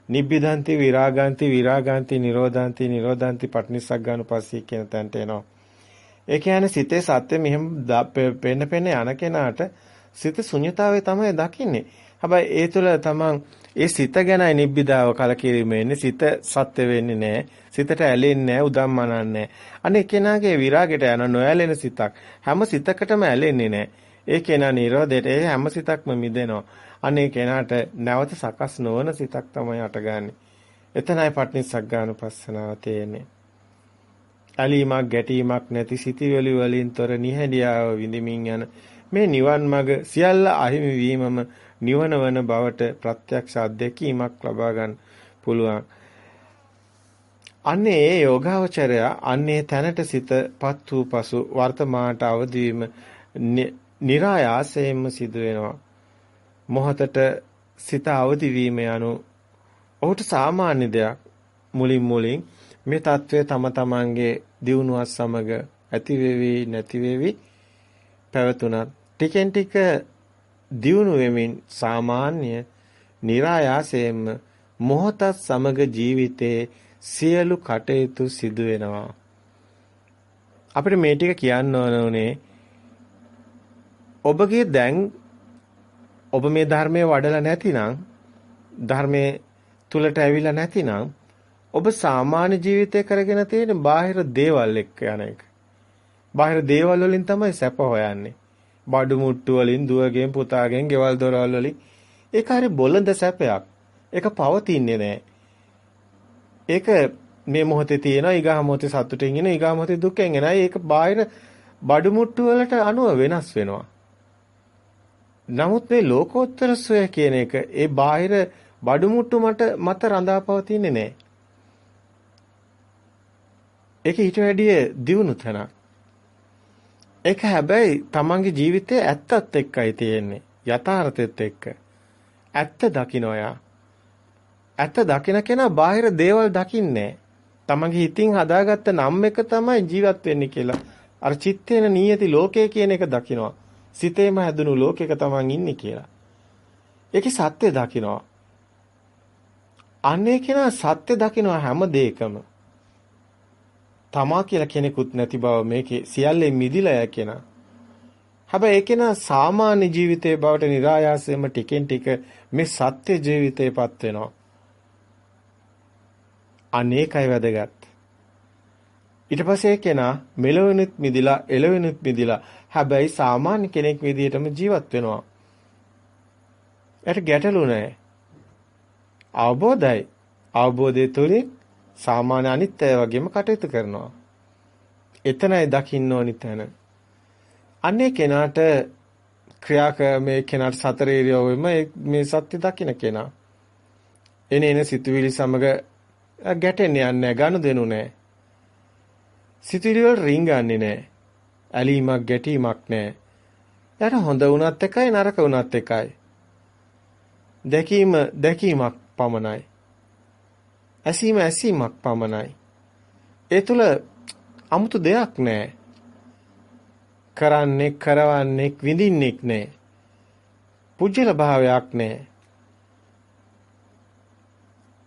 නිබ්බිදන්ති විරාගාන්ති විරාගාන්ති නිරෝධාන්ති නිරෝධාන්ති පටිනිස්සග්ගානුපස්සී කියන තැනට එනවා. ඒ කියන්නේ සිතේ සත්‍ය මෙහෙම පෙන්න පෙන්න යන කෙනාට සිත ශුන්‍යතාවය තමයි දකින්නේ. හැබැයි ඒ තුළ තමන් ඒ සිත ගැනයි නිබ්බිදාව කලකිරීම වෙන්නේ. සිත සත්‍ය වෙන්නේ නැහැ. සිතට ඇලෙන්නේ නැහැ, උදම්මනන්නේ නැහැ. අනේ කෙනාගේ විරාගයට යන නොඇලෙන සිතක්. හැම සිතකටම ඇලෙන්නේ නැහැ. ඒ කෙනා නිරෝධයට ඒ හැම සිතක්ම මිදෙනවා. අනේ කෙනාට නැවත සකස් නොවන සිතක් තමයි අටගන්නේ. එතනයි පටිනිස්සග්ගානුපස්සනාව තියෙන්නේ. ඇලීමක් ගැටීමක් නැති සිටිවිලි වලින් තොර නිහැඩියාව විඳිමින් යන මේ නිවන් මඟ සියල්ල අහිමි වීමම නිවන වන බවට ප්‍රත්‍යක්ෂ අධ්‍යක්ීමක් ලබා ගන්න පුළුවන්. අන්නේ ඒ යෝගාවචරය අන්නේ තැනට සිතපත් වූ පසු වර්තමානට අවදිවීම નિરાයාසයෙන්ම සිදු වෙනවා. මොහතට සිත අවදිවීම යනු ඔහුට සාමාන්‍ය දෙයක් මුලින් මුලින් මේ తත්වය තම තමන්ගේ දියුණුවත් සමග ඇති වෙවි නැති වෙවි පැවතුණත් ටිකෙන් ටික දියුණු වෙමින් සාමාන්‍ය નિરાයාසයෙන්ම මොහොතත් සමග ජීවිතයේ සියලු කටයුතු සිදු වෙනවා. අපිට මේ ටික කියන්න ඕනේ ඔබගේ දැන් ඔබ මේ ධර්මයේ වඩලා නැතිනම් ධර්මයේ තුලට ඇවිල්ලා නැතිනම් ඔබ සාමාන්‍ය ජීවිතය කරගෙන තියෙන බාහිර දේවල් එක්ක යන එක. බාහිර දේවල් වලින් තමයි සැප හොයන්නේ. බඩු මුට්ටු වලින් දුවගෙන් පුතාගෙන් ගෙවල් දොරවල් වලින් ඒක හරි බොළඳ සැපයක්. ඒක පවතින්නේ නැහැ. ඒක මේ මොහොතේ තියෙනවා ඊගා මොහොතේ සතුටින් ඉන ඊගා මොහොතේ දුකෙන් එනයි ඒක බාහිර බඩු මුට්ටු වලට අනුව වෙනස් වෙනවා. නමුත් මේ ලෝකෝත්තර සොය කියන එක ඒ බාහිර බඩු මුට්ටු මට මත රඳා පවතින්නේ නැහැ. ඒක ඊට වැඩිය දියුණු තැනක්. ඒක හැබැයි තමන්ගේ ජීවිතයේ ඇත්තත් එක්කයි තියෙන්නේ. යථාර්ථෙත් එක්ක. ඇත්ත දකින්නයා. ඇත්ත දකින කෙනා බාහිර දේවල් දකින්නේ තමන්ගේ හිතින් හදාගත්ත නම් එක තමයි ජීවත් වෙන්නේ කියලා. අර චිත්තේන නියති ලෝකය කියන එක දකිනවා. සිතේම හැදුණු ලෝකයක තමන් ඉන්නේ කියලා. ඒකේ සත්‍ය දකිනවා. අන්නේ කෙනා සත්‍ය දකිනවා හැම දෙයකම. තමා කියලා කෙනෙකුත් නැති බව මේකේ සියල්ලේ මිදිලා යන කෙනා. හැබැයි ඒක නා සාමාන්‍ය ජීවිතයේ බවට નિરાයාසයෙන්ම ටිකෙන් ටික මේ සත්‍ය ජීවිතේපත් වෙනවා. අනේකයි වැදගත්. ඊට පස්සේ කෙනා මෙලවෙනුත් මිදිලා එළවෙනුත් මිදිලා හැබැයි සාමාන්‍ය කෙනෙක් විදිහටම ජීවත් වෙනවා. ඒට ගැටලු නැහැ. අවබෝධයි. අවබෝධය තුළින් සාමාන්‍ය අනිත් අය වගේම කටයුතු කරනවා. එතනයි දකින්න ඕනි තැන. අන්නේ කෙනාට ක්‍රියාක මේ කෙනාට සතර ඉරියව්වෙම මේ සත්‍ය දකින්න කෙනා. එනේ එන සිතුවිලි සමග ගැටෙන්නේ නැහැ ගනුදෙනු නැහැ. සිතුවිලි වල රිංගන්නේ නැහැ. ඇලීමක් ගැටීමක් නැහැ. එයාට හොඳ වුණත් එකයි නරක වුණත් එකයි. දැකීම දැකීමක් පමණයි. ඇසීම ඇසීමක් පමණයි. ඒ තුල 아무තු දෙයක් නැහැ. කරන්නේ කරවන්නේ විඳින්නෙක් නැහැ. පුජ්‍යල භාවයක් නැහැ.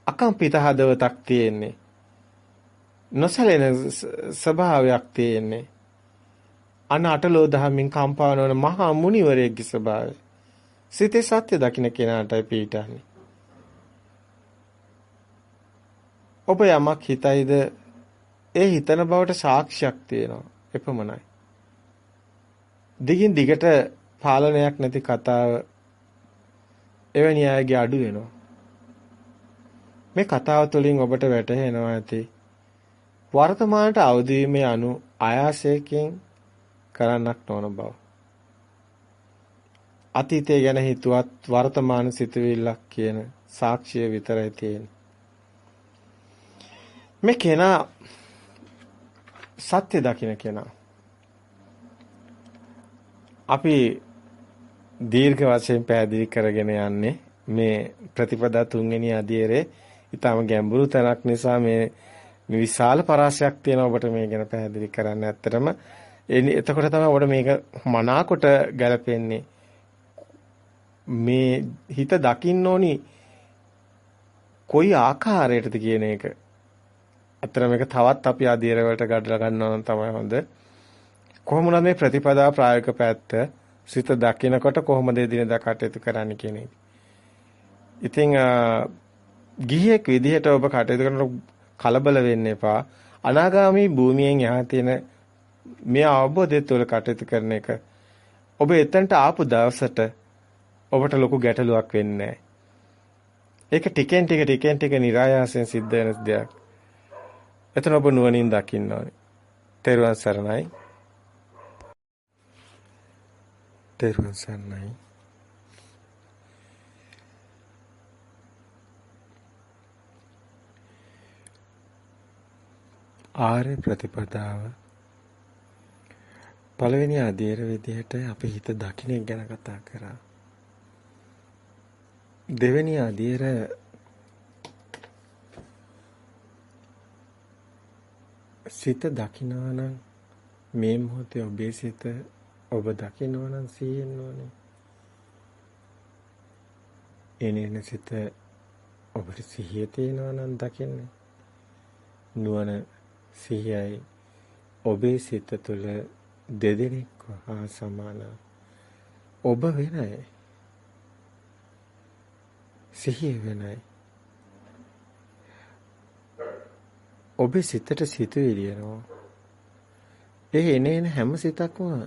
අකම්පිත හදවතක් තියෙන්නේ. නොසැලෙන ස්වභාවයක් තියෙන්නේ. අන අටලෝ දහමින් කම්පා නොවන මහා මුනිවරයෙක්ගේ ස්වභාවය. සිතේ සත්‍ය දකින්න කෙනාටයි පිටන්නේ. ඔබ යමක් හිතයිද ඒ හිතන බවට සාක්ෂියක් තියෙනවා. එපමණයි. දිගින් දිගට පාලනයක් නැති කතාව එවැනි අයගේ අඩු වෙනවා. මේ කතාව තුළින් ඔබට වැටහෙනවා ඇති වර්තමානට අවදි වීමේ අනු ආයාසයෙන් කරන්නක් නොවන බව. අතීතය ගැන හිතුවත් වර්තමාන සිතුවිල්ලක් කියන සාක්ෂිය විතරයි තියෙන්නේ. මේ කෙනා සත්‍ය දකින්න කෙනා. අපි දීර්ඝ වශයෙන් පැහැදිලි කරගෙන යන්නේ මේ ප්‍රතිපදා තුන්වෙනි අධීරේ ඊටම ගැඹුරු තැනක් නිසා මේ විශාල පරාසයක් තියෙනවා ඔබට මේ ගැන පැහැදිලි කරන්න. ඇත්තටම එතකොට තමයි ඔබට මේක මනාකොට ගැලපෙන්නේ. මේ හිත දකින්න ඕනි කොයි ආකාරයටද කියන එක. අතන මේක තවත් අපි අධීර වලට ගඩලා ගන්නවා නම් තමයි හොඳ. කොහොමුණත් මේ ප්‍රතිපදා ප්‍රායෝගික පැත්ත සිත දකිනකොට කොහොමද එදිනදා කටයුතු කරන්න කියන එක. ඉතින් ගිහියෙක් විදිහට ඔබ කටයුතු කරනකොට කලබල වෙන්න එපා. අනාගාමී භූමියෙන් එහා තියෙන මේ අවබෝධය තුළ කටයුතු කරන එක ඔබ එතනට ආපු දවසට ඔබට ලොකු ගැටලුවක් වෙන්නේ ඒක ටිකෙන් ටික ටිකෙන් ටික નિરાයාසයෙන් සිද්ධ වෙන දෙයක්. එතන ඔබ නුවණින් දකින්න ඕනේ. තෙරුවන් සරණයි. තෙරුවන් සරණයි. ආර්ය ප්‍රතිපදාව පළවෙනි අධීර විදිහට අපි හිත දකින්න ගැන කතා කරා. දෙවෙනි අධීර සිත දකිනවා නම් මේ මොහොතේ ඔබේ සිත ඔබ දකිනවා නම් සිහියෙන් ඕනේ. එනේන සිත ඔබට සිහිය තියෙනවා නම් දකින්නේ. නුවණ සිහියයි ඔබේ සිත තුළ දෙදෙනෙක් හා සමාන ඔබ වෙනයි සිහිය වෙනයි ඔබේ සිතට සිතුවිලි එනවා. ඒ එන එන හැම සිතක්ම